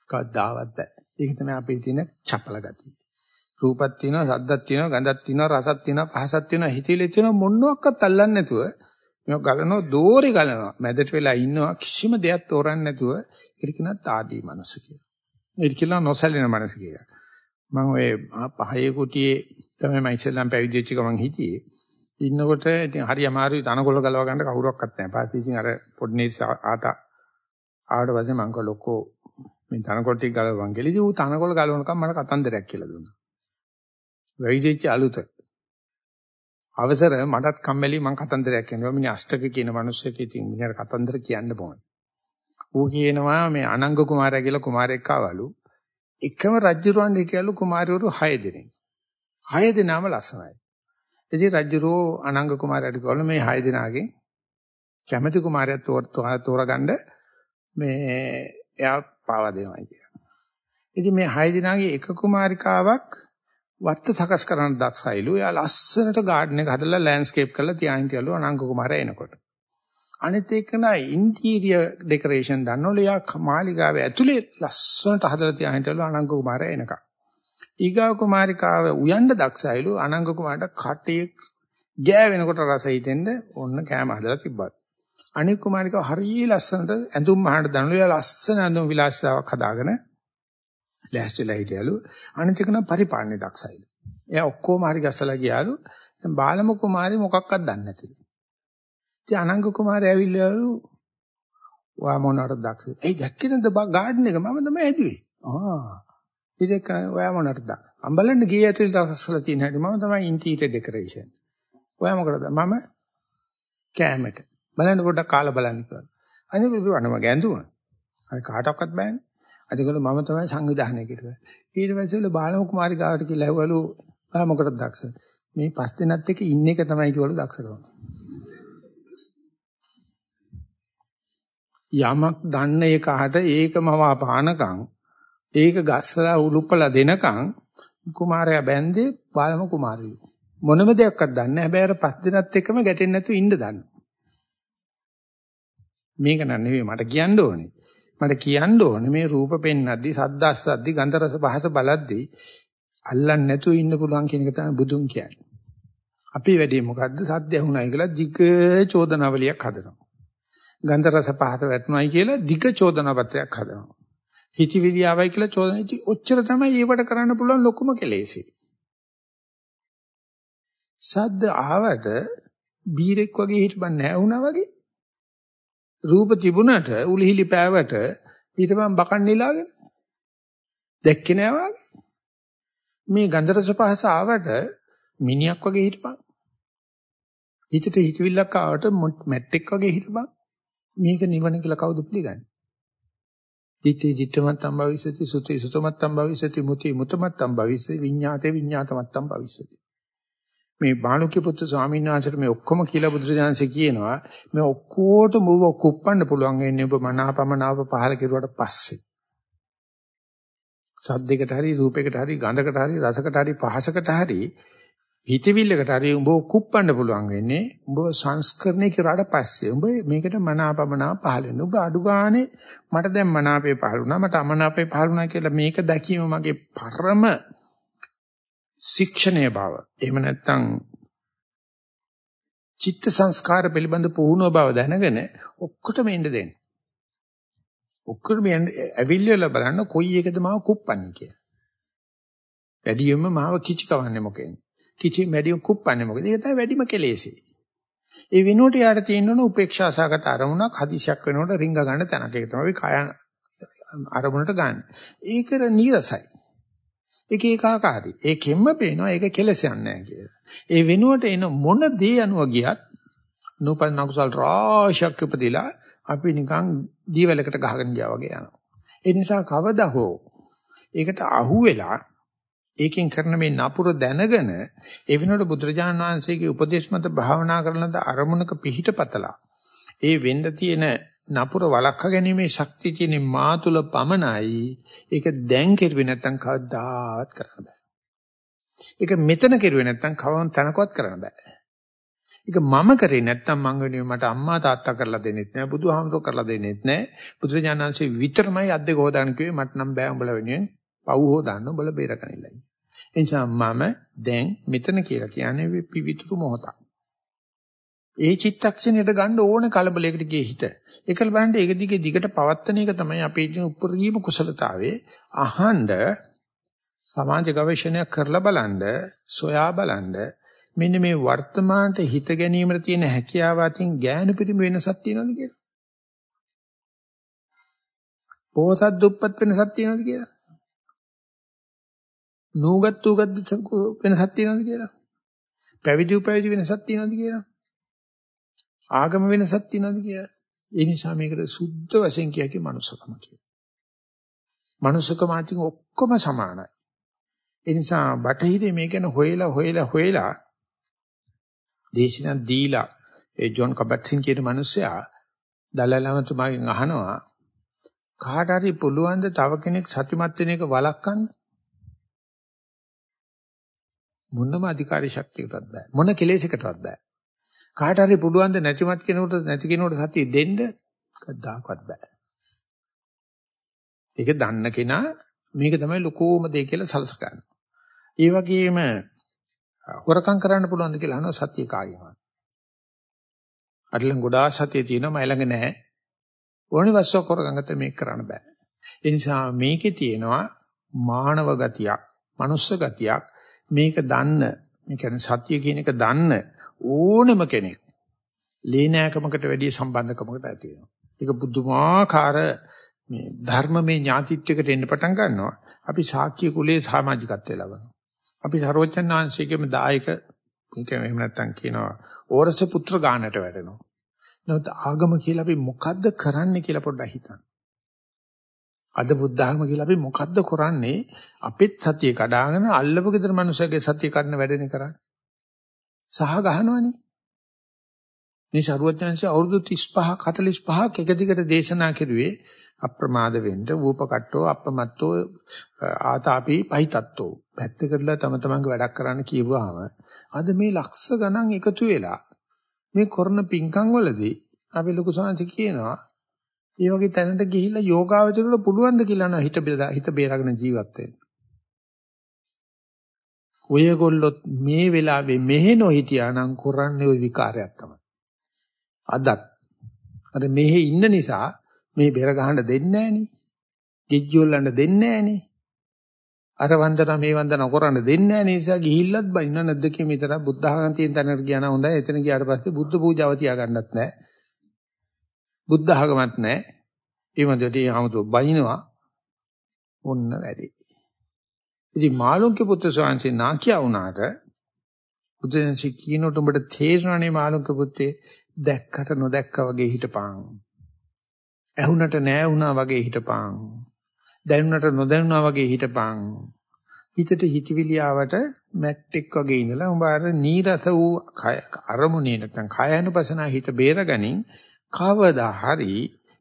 A: කවදාවත් බෑ. ඒක තමයි අපේ තියෙන චපල ගතිය. රූපක් තියෙනවා, ශබ්දක් තියෙනවා, ගන්ධක් තියෙනවා, රසක් තියෙනවා, පහසක් තියෙනවා, හිතවිලි තියෙනවා මොනවාක්වත් අල්ලන්නේ නැතුව මේක ගලනවා, දෝරේ ගලනවා. මැදට වෙලා ඉන්නවා කිසිම දෙයක් තෝරන්නේ නැතුව ඒක කියනවා తాදී මනස කියලා. ඒක කියනවා නොසැලෙන මනස කියලා. මම ඔය පහේ කුටියේ තමයි මම ඉස්සෙල්ලාම පැවිදි වෙච්ච ගමන් හිටියේ. ඉන්නකොට ඉතින් හරි අමාරුයි තනකොළ ගලව ගන්න කවුරක්වත් නැහැ. පස්සේ ඉතින් අර පොඩ්නේ ආතා ආවට පස්සේ මං කව ලොකෝ මේ තනකොළ ටික ගලවවන් කියලා. ඉතින් ඌ තනකොළ ගලවනකම් මට කතන්දරයක් කියලා දුන්නා. වෙයිජෙච්ච අලුත. අවසර මටත් කම්මැලි මං කතන්දරයක් කියනවා. මිනිහ අෂ්ටක කියන මිනිස්සෙක් ඉතින් මිනිහට කතන්දර කියන්න ඕනේ. ඌ කියනවා මේ අනංග කුමාරයා කියලා කුමාරයෙක් ආවලු. එකම රජුරවන් හිටියලු කුමාරවරු 6 දෙනෙක්. 6 දෙනාම ලස්සනයි. ඉතින් රජුරෝ අනංග කුමාරයාට කිව්වලු මේ 6 දෙනාගෙන් කැමැති කුමාරයා තෝරගන්න මේ එයා පාවා දෙනවා කියලා. ඉතින් මේ 6 දෙනාගේ එක කුමාරිකාවක් වත්ත සකස් කරන්න දක්සයිලු. එයා ලස්සනට ගාඩන් එක හදලා ලෑන්ඩ්ස්කේප් කරලා තියාගෙන තියලු අනංග කුමාරයා එනකොට. අනිත් එක නයි ඉන්ටීරියර් ඩෙකරේෂන් දන්නවලු එයා මාලිගාවේ ඇතුලේ ලස්සනට හදලා තියාගෙන තියලු අනංග කුමාරයා එනකම්. ඊගාව කුමාරිකාව උයන්ඩ දක්ෂයිලු අනංග කුමාරට කටේ ගෑවෙනකොට රස හිතෙන්ද ඔන්න කෑම හදලා තිබ්බත්. අනික් කුමාරිකාව හරිය ලස්සනට ඇඳුම් මහන්න දනලු එයා ලස්සන ඇඳුම් විලාසිතාවක් හදාගෙන ලෑස්තිලා හිටියලු අනිත් එක නම් පරිපාලනේ දක්ෂයිලු. එයා ඔක්කොම හරි ගස්සලා ගියාලු. දැන් බාලම කුමාරි මොකක්වත් දන්නේ නැතිලු. ඉතින් අනංග කුමාරයා ඇවිල්ලාලු ඔයා මොනවටද දක්ෂද? එයි දැක්කේ නේද ගාඩන් එක මම තමයි ඇදුවේ. ආ ඉතින් ඔයා මොනටද? අම්බලන්න ගියේ ඇතුලේ දවස්වල තියෙන හැටි මම තමයි ඉන්ටීරියර් ඩෙකරේෂන්. ඔයා මොකටද? මම කෑමට. බලන්න පොඩ්ඩක් කාලා බලන්න කියලා. අනිත් විවරණම ගැඳුම. අර කාටවත් බෑනේ. අදකල මම තමයි සංවිධානය කෙරුවා. ඊට පස්සේ බාලම කුමාරි ගාවට කියලා ඇහුවලු ඔයා මොකටද දක්ෂ? මේ පස් දෙනත් එක්ක ඉන්න එක තමයි කිව්වලු දක්ෂකම. යමක් දන්න එකහට ඒකම පානකම් ඒක ගස්සලා උලුප්පලා දෙනකන් කුමාරයා බැන්දේ බාලම කුමාරිය. මොනම දෙයක්වත් දන්නේ නැහැ. හැබැයි අර පස් දිනත් එක්කම ගැටෙන්නේ නැතුව ඉන්න දන්නවා. මේක නන් නෙවෙයි මට කියන්න ඕනේ. මට කියන්න ඕනේ මේ රූප පෙන්නද්දි, සද්ද අස්සද්දි, ගන්ධ රස පහස බලද්දි අල්ලන්නේ නැතුව ඉන්න පුළුවන් කියන එක තමයි බුදුන් කියන්නේ. අපි වැඩේ මොකද්ද? සද්ද ඇහුණයි කියලා දිග චෝදනාවලියක් හදනවා. ගන්ධ රස පහස වැටුණයි කියලා දිග චෝදනා පත්‍රයක් හදනවා. හිතවිලි ආවයි කියලා චෝදනා ඉති ඔච්චර තමයි ඒවට කරන්න පුළුවන් ලොකුම කෙලෙසි. සද්ද ආවට බීරෙක් වගේ හිටපන් නැහැ වුණා වගේ. රූප තිබුණට උලිහිලි පෑවට ඊටපන් බකන් නිලාගෙන දැක්කේ නෑ වගේ. මේ ගන්ධ රස පහස ආවට මිනිහක් වගේ හිටපන්. හිතට හිතවිල්ලක් ආවට මැට්ටෙක් වගේ හිටපන්. මේක නිවන කියලා කවුද පිළිගන්නේ? දිත්තේ දිත්තමත්තම් භවිෂති සුතේ සුතමත්තම් භවිෂති මුතේ මුතමත්තම් භවිෂති විඤ්ඤාතේ විඤ්ඤාතමත්තම් භවිෂති මේ බාණුක්‍ය පුත්තු ස්වාමීන් වහන්සේට මේ ඔක්කොම කියලා බුදුරජාණන්සේ කියනවා මේ ඔක්කොටම ඌව කුප්පන්න පුළුවන් වෙන්නේ ඔබ මනාපමනාප පහල කෙරුවට පස්සේ. සද්දයකට හරි රූපයකට හරි ගඳකට හරි රසකට හරි පහසකට හරි හිතවිල්ලකට හරි උඹ කුප්පන්න පුළුවන් වෙන්නේ උඹ සංස්කරණය කරාට පස්සේ. උඹ මේකට මනාපමනා පහල වෙනවා. උඹ අඩු ගානේ මට දැන් මනාපේ පහල වුණා මට අමනාපේ පහල වුණා කියලා මේක දැකීම මගේ පරම ශික්ෂණය බව එහෙම නැත්නම් චිත්ත සංස්කාර පිළිබඳ පුහුණුව බව දැනගෙන ඔක්කොටම එන්න දෙන්න ඔක්කොටම ඇවිල්ලා බලන්න කොයි එකද මාව කුප්පන්නේ කියලා වැඩියෙන්ම මාව කිචි කවන්නේ මොකෙන්ද කිචි වැඩි කුප්පන්නේ මොකද? ඒක තමයි වැඩිම කෙලෙසි. ඒ වෙනුවට යාට තියෙන්න උපේක්ෂා සහගත අරමුණක් හදිසියක් වෙනකොට රිංග ගන්න තැනක. ඒක තමයි කය අරමුණට ගන්න. ඒක නීරසයි. ඒක ඒකාකාරයි. ඒකෙම්ම පේනවා ඒක කෙලසයක් නැහැ කියලා. ඒ වෙනුවට එන මොන දේ අනුව ගියත් නූපන් කුසල් රාශියක් උපදිලා අපි නිකන් දීවැලකට ගහගෙන ගියා වගේ යනවා. ඒ නිසා කවදා හෝ ඒකට අහු වෙලා ඒකෙන් කරන මේ නපුර දැනගෙන ඒ වෙනකොට බුදුරජාණන් වහන්සේගේ උපදේශ මත භාවනා කරනද අරමුණක පිහිටපතලා ඒ වෙන්න තියෙන නපුර වළක්වා ගැනීමේ ශක්තිය තියෙන මා තුල පමණයි. ඒක දැන් කෙරුවේ නැත්නම් කවදාවත් කරන්න බෑ. ඒක මෙතන කෙරුවේ නැත්නම් කවම තනකවත් කරන්න බෑ. ඒක මම කරේ නැත්නම් මං වෙනුවෙන් මට අම්මා තාත්තා කරලා දෙන්නෙත් නෑ බුදුහාමුදුරුවෝ කරලා දෙන්නෙත් නෑ. බුදුරජාණන්සේ විතරමයි අද්දේ හොදාගෙන කිව්වේ මට නම් බෑ උඹලා වෙනුවෙන්. පව් හොදාන්න උඹලා බේරගන්නilla ඒ නිසා මම දැන් මෙතන කියලා කියන්නේ පිවිතුරු මොහොතක්. ඒ චිත්තක්ෂණයට ගන්න ඕන කලබලයකට ගියේ හිත. ඒකල බලන්න ඒක දිගේ දිගට පවත්තන එක තමයි අපේ ජීවන උපරිම කුසලතාවයේ අහඬ සමාජ ගවේෂණයක් කරලා බලන්න, සොයා බලන්න මෙන්න මේ වර්තමානට හිත ගැනීමට තියෙන හැකියාව අතින් ඥාන පිරිම වෙනසක් තියෙනවද කියලා? පොහසත් දුප්පත් වෙනසක් තියෙනවද කියලා? නූගත් උගත් වෙනසක් තියෙනවද කියලා? පැවිදි උපැවිදි වෙනසක් තියෙනවද කියලා? ආගම වෙනසක් තියෙනවද කියලා? ඒ නිසා මේකට සුද්ධ වශයෙන් කියකි මනුස්සකම කියලා. මනුස්සකම අතින් ඔක්කොම සමානයි. ඒ නිසා බටහිරේ මේක ගැන හොයලා හොයලා හොයලා දේශනා දීලා ඒ ජොන් කබට්සින් කියන මිනිසයා දලලමතුමාගෙන් අහනවා කාට හරි පුළුවන් ද තව කෙනෙක් සතිමත් වෙන එක වළක්වන්න මොනම අධිකාරී ශක්තියකටවත් බෑ මොන කෙලෙසකටවත් බෑ කාට හරි පුළුවන් ද නැතිමත් කෙනෙකුට නැති කෙනෙකුට සතිය දෙන්න කද්දාකවත් බෑ ඒක දන්න කෙනා මේක තමයි ලොකෝම දේ කියලා සලසගන්න. ඒ වගේම හොරකම් කරන්න පුළුවන්ද කියලා අහනවා සතිය කාගෙන්වත්. අදලන් ගොඩාක් සතිය තියෙනවා මයි ළඟ නැහැ. ඕනි වස්සක් හොරකම් ගත්ත මේක කරන්න බෑ. ඒ නිසා මේකේ තියෙනවා මානව ගතියක්, මනුස්ස ගතියක්. මේක දන්න, මේ කියන්නේ සතිය කියන එක දන්න ඕනම කෙනෙක් ලේනෑකමකට වැඩිය සම්බන්ධකමකට ඇති වෙනවා. ඒක බුදුමාකාර මේ ධර්මමය ඥාතිත්වයකට එන්න පටන් ගන්නවා. අපි ශාක්‍ය කුලයේ සමාජිකත්වය ලබනවා. අපි සරෝජන් ආංශිකෙම දායක මේක එහෙම නැත්තම් කියනවා ඕරස පුත්‍ර ගානට වැටෙනවා. නමුත් ආගම කියලා අපි මොකද්ද කරන්නේ කියලා පොඩ්ඩක් හිතන්න. අද බුද්ධ ආගම කියලා අපි මොකද්ද කරන්නේ? අපිත් සතිය කඩාගෙන අල්ලපු ගෙදර මිනිස්සුගේ සතිය කඩන වැඩනේ කරන්නේ. සහ ගහනවනේ. මේ ශරුවත්‍යංශය අවුරුදු 35 45ක් එක දිගට දේශනා කෙරුවේ අප්‍රමාද වෙන්න වූපකට්ටෝ අප්‍රමත්තෝ ආතාපි පහිතත්තෝ පැත්තකටලා තම තමන්ගේ වැඩක් කරන්න කියවුවාම අද මේ ලක්ෂ ගණන් එකතු වෙලා මේ කරන පිංකම් වලදී අපි ලොකු සංසි කියනවා ඒ වගේ තැනට ගිහිල්ලා යෝගාවචරවල පුළුවන් ද කියලා නෝ හිත හිත බේරගෙන ජීවත් වෙන්න. ඔයගොල්ලොත් මේ වෙලාවේ මෙහෙ නොහිටියා නම් කරන්නේ ওই විකාරයක් තමයි. අදත් අර මෙහෙ ඉන්න නිසා මේ බෙර ගහන්න දෙන්නේ නැහනේ. ගෙජ්ජෝල්ලන්න දෙන්නේ නැහනේ. අර වන්දන මේ වන්දන කරන්න දෙන්නේ නැහැ නිසා ගිහිල්ලත් බයින්න නැද්ද කියන විතර බුද්ධ ආගම තියෙන තැනකට ගියා නම් හොඳයි. එතන ගියාට පස්සේ බුද්ධ පූජාව තියාගන්නත් නැහැ. බුද්ධ ආගමත් නැහැ. ඒ වන්දනදී ආමතු බයිනවා. ඔන්න වැඩි. ඉතින් මාළුන්ගේ පුත්‍ර ස්වාමීන් නාකියා වුණාට බුදුන්සේ කියනකොට උඹට තේරෙනනේ මාළුන්ගේ පුතේ දැක්කට නොදැක්කා වගේ හිටපං. ඇහුනට නෑ වුණා වගේ හිටපං. දැනුණට නොදැනුණා වගේ හිටපං. හිතට හිතවිලි ආවට මැට්ටෙක් වගේ ඉඳලා උඹ අර නීරස වූ අරමුණේ නැත්නම් කායानुපසනා හිත බේරගනින් කවදා හරි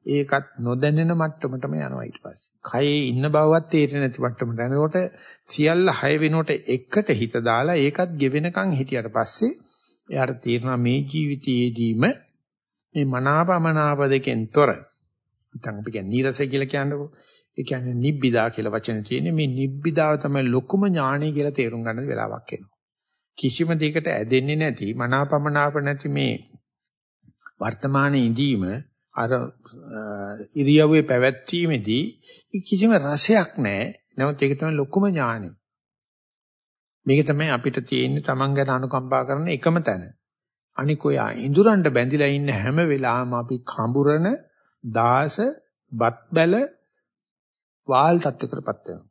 A: ඒකත් නොදැනෙන මට්ටමටම යනවා ඊට පස්සේ. කයේ ඉන්න බවවත් තේරෙන්නේ නැති මට්ටමට යනකොට සියල්ල හය වෙනකොට එකට හිත දාලා ඒකත් ගෙවෙනකන් හිටියට පස්සේ එයාට තේරෙනවා මේ ජීවිතයේදීම මේ මනාපමනාප දෙකෙන් තොර නැත්නම් අපි කියන්නේ නීරසය කියලා කියන්නකො. ඒ කියන්නේ නිබ්බිදා කියලා වචන තියෙන්නේ මේ නිබ්බිදාව තමයි ලොකුම ඥාණය කියලා තේරුම් ගන්න වෙලාවක් එනවා. කිසිම දෙයකට ඇදෙන්නේ නැති මනාපමනාප නැති මේ වර්තමානයේ ඉඳීම අර ඉරියව්වේ පැවැත්වීමේදී කිසිම රසයක් නැහැ. නමුත් ඒක තමයි ලොකුම ඥාණය. මේක තමයි අපිට තියෙන්නේ Taman ගැන අනුකම්පා කරන එකම තැන. අනික ඔය ඉඳුරන්ට බැඳිලා ඉන්න හැම වෙලාවෙම අපි කඹුරන දාස බත් බැල වාල් තත්ත්වකටපත් වෙනවා.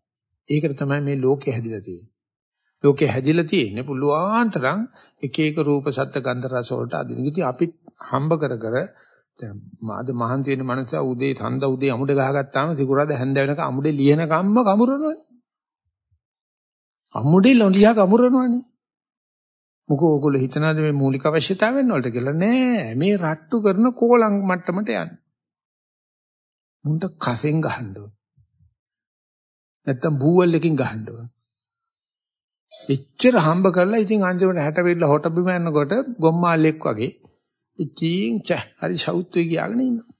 A: ඒකට තමයි මේ ලෝකේ හැදිලා තියෙන්නේ. ලෝකේ හැදිලා තියෙන්නේ පුළුවන් තරම් එක එක රූප සත්ත්ව ගන්ධ රස වලට අදින. ඉතින් අපි හම්බ කර කර දැන් මාද මහන්සි වෙන මනුස්සයා උදේ සඳ උදේ අමුඩ ගහගත්තාම සිකුරාද හැන්ද වෙනකම් අමුඩේ ලියන කම්ම කමුරනවනේ. අමුඩේ ලොලියා කමුරනවනේ. මොකෝ ඕගොල්ලෝ හිතනවාද මේ මූලික අවශ්‍යතාවයන් වලට කියලා නෑ මේ රට්ටු කරන කෝලං මට්ටමට යන්නේ. මුන්ට කසෙන් ගහන්න ඕන. නැත්තම් බූවල් එකකින් ගහන්න ඕන. එච්චර හම්බ කරලා ඉතින් අන්තිමට 60 වෙල්ල හොට බිම යනකොට ගොම්මාලෙක් වගේ ඉතින් ච හරි සෞත්වි කියාගෙන ඉන්නවා.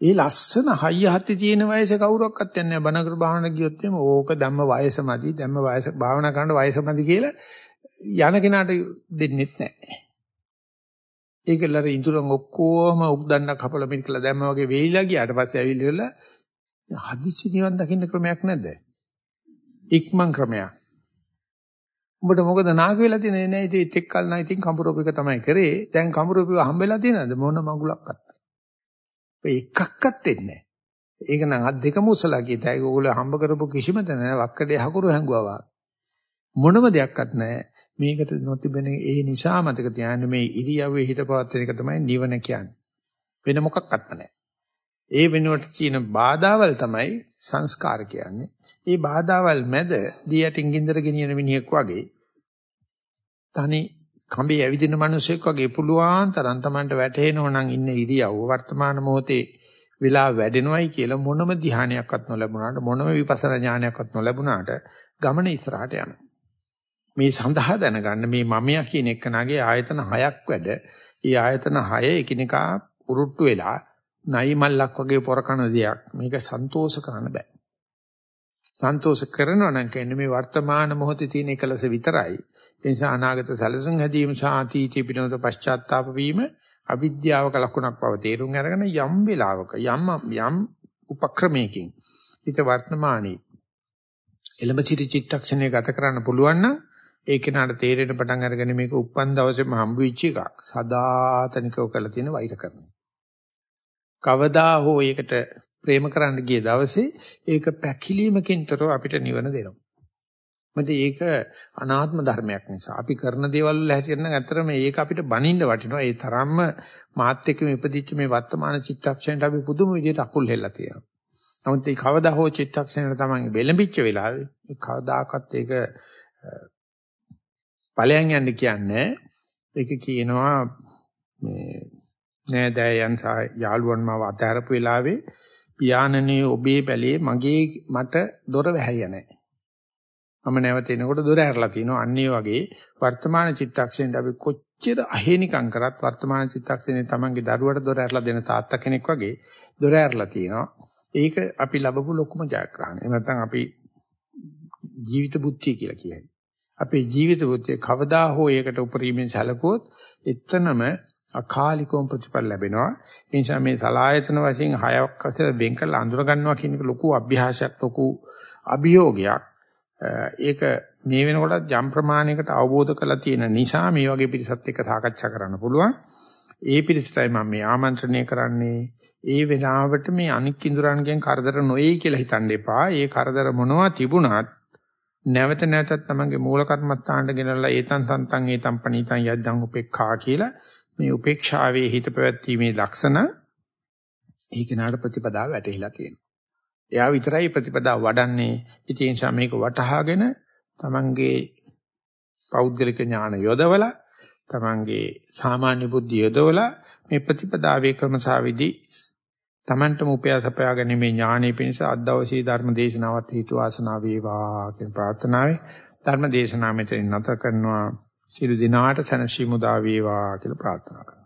A: ඒ ලස්සන හයිය හත්ති තියෙන වයසේ කවුරක්වත් යන්නේ නැහැ. බණකර භාවනා ගියොත් එimhe ඕක ධම්ම වයසමදි ධම්ම වයස භාවනා කරන වයසමදි කියලා යන කෙනාට දෙන්නෙත් නැහැ. ඒකලර ඉඳුරන් ඔක්කොම උක්දන්නක් හපලා මින් කළා දැම්ම වගේ වෙයිලා ගියාට පස්සේ ඇවිල්ලා හදිස්සි නිවන් දකින්න ක්‍රමයක් නැද්ද? ඉක්මන් ක්‍රමයක්. උඹට මොකද නාග වෙලා තියෙන්නේ? නෑ ඉතින් එක් කල් නම් ඉතින් කඹරෝප එක තමයි කරේ. දැන් කඹරෝප හම්බෙලා තියෙනවද? මොන මගුලක්වත් ඔය එකක්වත් දෙන්නේ නෑ. ඒක නම් අත් දෙකම උසලා කියතයි. ඕගොල්ලෝ හම්බ කරපු කිසිම තැන වක්කඩේ හකුරු හැංගුවා මොනම දෙයක්වත් නෑ. මේකට නොතිබෙන ඒ නිසා මතක තියාගන්න මේ ඉරියව්වේ හිත පවත්වන එක තමයි නිවන කියන්නේ. වෙන මොකක්වත් නෑ. ඒ වෙනුවට තියෙන බාධාවල් තමයි සංස්කාර කියන්නේ. ඒ බාධාවල් මැද දී යටින් ගින්දර ගෙනියන මිනිහෙක් වගේ තනි කඹේ ඇවිදින මිනිසෙක් වගේ පුළුවන් තරම් Tamanට වැටහෙනව නම් ඉන්න ඉරියව්ව වර්තමාන මොහොතේ වෙලා වැඩෙනවයි කියලා මොනම ධ්‍යානයක්වත් නොලැබුණාට මොනම විපස්සනා ඥානයක්වත් නොලැබුණාට ගමන ඉස්සරහට යනවා. මේ සඳහා දැනගන්න මේ මමයා කියන එකනාගේ ආයතන හයක් වැඩ. ඒ ආයතන හය එකිනෙකා උරුට්ටු වෙලා නයි මල්ලක් වගේ පොරකන දෙයක්. මේක සන්තෝෂ කරන්න බෑ. සන්තෝෂ කරනවා නම් කියන්නේ මේ වර්තමාන මොහොතේ තියෙන එකලස විතරයි. ඒ නිසා අනාගත සැලසුම් හැදීම සහ අතීතී පිටනත පශ්චාත්තාප වීම අවිද්‍යාවක ලකුණක් බව තේරුම් අරගෙන යම් වෙලාවක යම් යම් උපක්‍රමයකින් හිත වර්තමානයේ එළඹ සිටි චිත්තක්ෂණය ගත කරන්න පුළුවන් නම් ඒ කෙනාට තේරෙන පටන් අරගෙන මේක උප්පන් දවසේම හම්බ වෙච්ච එකක්. සදාතනිකව කරලා තියෙන වෛර කරනවා. කවදා හෝ ඒකට ප්‍රේම කරන්න ගිය දවසේ ඒක පැකිලීමකින්තරෝ අපිට නිවන දෙනවා. මොකද ඒක අනාත්ම ධර්මයක් නිසා. අපි කරන දේවල් වල හැසිරෙන ඇත්තටම මේක අපිට බනින්න වටිනවා. ඒ තරම්ම මාත් එක්කම ඉපදිච්ච මේ වර්තමාන චිත්තක්ෂණයට අපි පුදුම විදිහට අකුල් හෙල්ලලා තියෙනවා. නමුත් ඒ කවදා හෝ චිත්තක්ෂණයට තමයි වෙලඹිච්ච වෙලාවේ කවදාකවත් ඒක ඵලයන් යන්න කියන්නේ ඒක කියනවා මේ නෑදෑයන් සහ යාළුවන් මාව අතහැරපු වෙලාවේ පියාණනේ ඔබේ බැලේ මගේ මට දොර වැහැය නැහැ. මම නැවත එනකොට දොර ඇරලා තිනවා. අන්න ඒ වගේ වර්තමාන චිත්තක්ෂණයට අපි කොච්චර අහේනිකම් කරත් වර්තමාන චිත්තක්ෂණේ තමන්ගේ දරුවට දොර ඇරලා දෙන තාත්තා කෙනෙක් වගේ දොර ඇරලා තිනවා. ඒක අපි ලැබපු ලොකුම ජයග්‍රහණය. එහෙම නැත්නම් අපි ජීවිත බුද්ධිය කියලා කියන්නේ. අපේ ජීවිත බුද්ධිය කවදා හෝ ඒකට උපරිමයෙන් සැලකුවොත් එතනම අකාලිකවම ප්‍රතිඵල ලැබෙනවා. ඒ නිසා මේ සලායතන වශයෙන් හයක් අතර වෙන් කරලා අඳුර ගන්නවා කියන එක ලොකු අභ්‍යාසයක් ලොකු අභියෝගයක්. ඒක මේ වෙනකොට ජම් ප්‍රමාණයකට අවබෝධ කරලා තියෙන නිසා මේ වගේ පිරිසත් එක්ක සාකච්ඡා කරන්න පුළුවන්. ඒ පිරිසටයි මම මේ ආමන්ත්‍රණය කරන්නේ. ඒ වෙලාවට මේ අනික් ඉඳුරන්ගෙන් කරදර නොවේ කියලා හිතන්න එපා. ඒ කරදර මොනවා තිබුණත් නැවත නැවතත් තමන්ගේ මූල කර්මත්තාන්ට ගෙනල්ලා ඒතන් සන්තන් ඒතම් පණීතන් යද්දන් උපේක්ඛා කියලා මේ උපේක්ෂාවේ හිත පැවැත්ීමේ ලක්ෂණ ඒ කෙනාට ප්‍රතිපදාව වැටහිලා තියෙනවා. එයා විතරයි ප්‍රතිපදාව වඩන්නේ. ඉතින් නිසා මේක වටහාගෙන තමන්ගේ පෞද්ගලික ඥාන යොදවලා තමන්ගේ සාමාන්‍ය බුද්ධිය යොදවලා මේ ප්‍රතිපදාවේ ක්‍රමසාවිදි තමන්ටම උපයා සපයා ගැනීමේ ඥානෙ පිණිස අද දවසේ ධර්ම දේශනාවත් හේතු ආසනාව වේවා කියන ප්‍රාර්ථනාවයි ධර්ම දේශනාව මෙතනින් නැත කරනවා සියලු දිනාට සැනසීම උදා වේවා කියලා ප්‍රාර්ථනා කරනවා.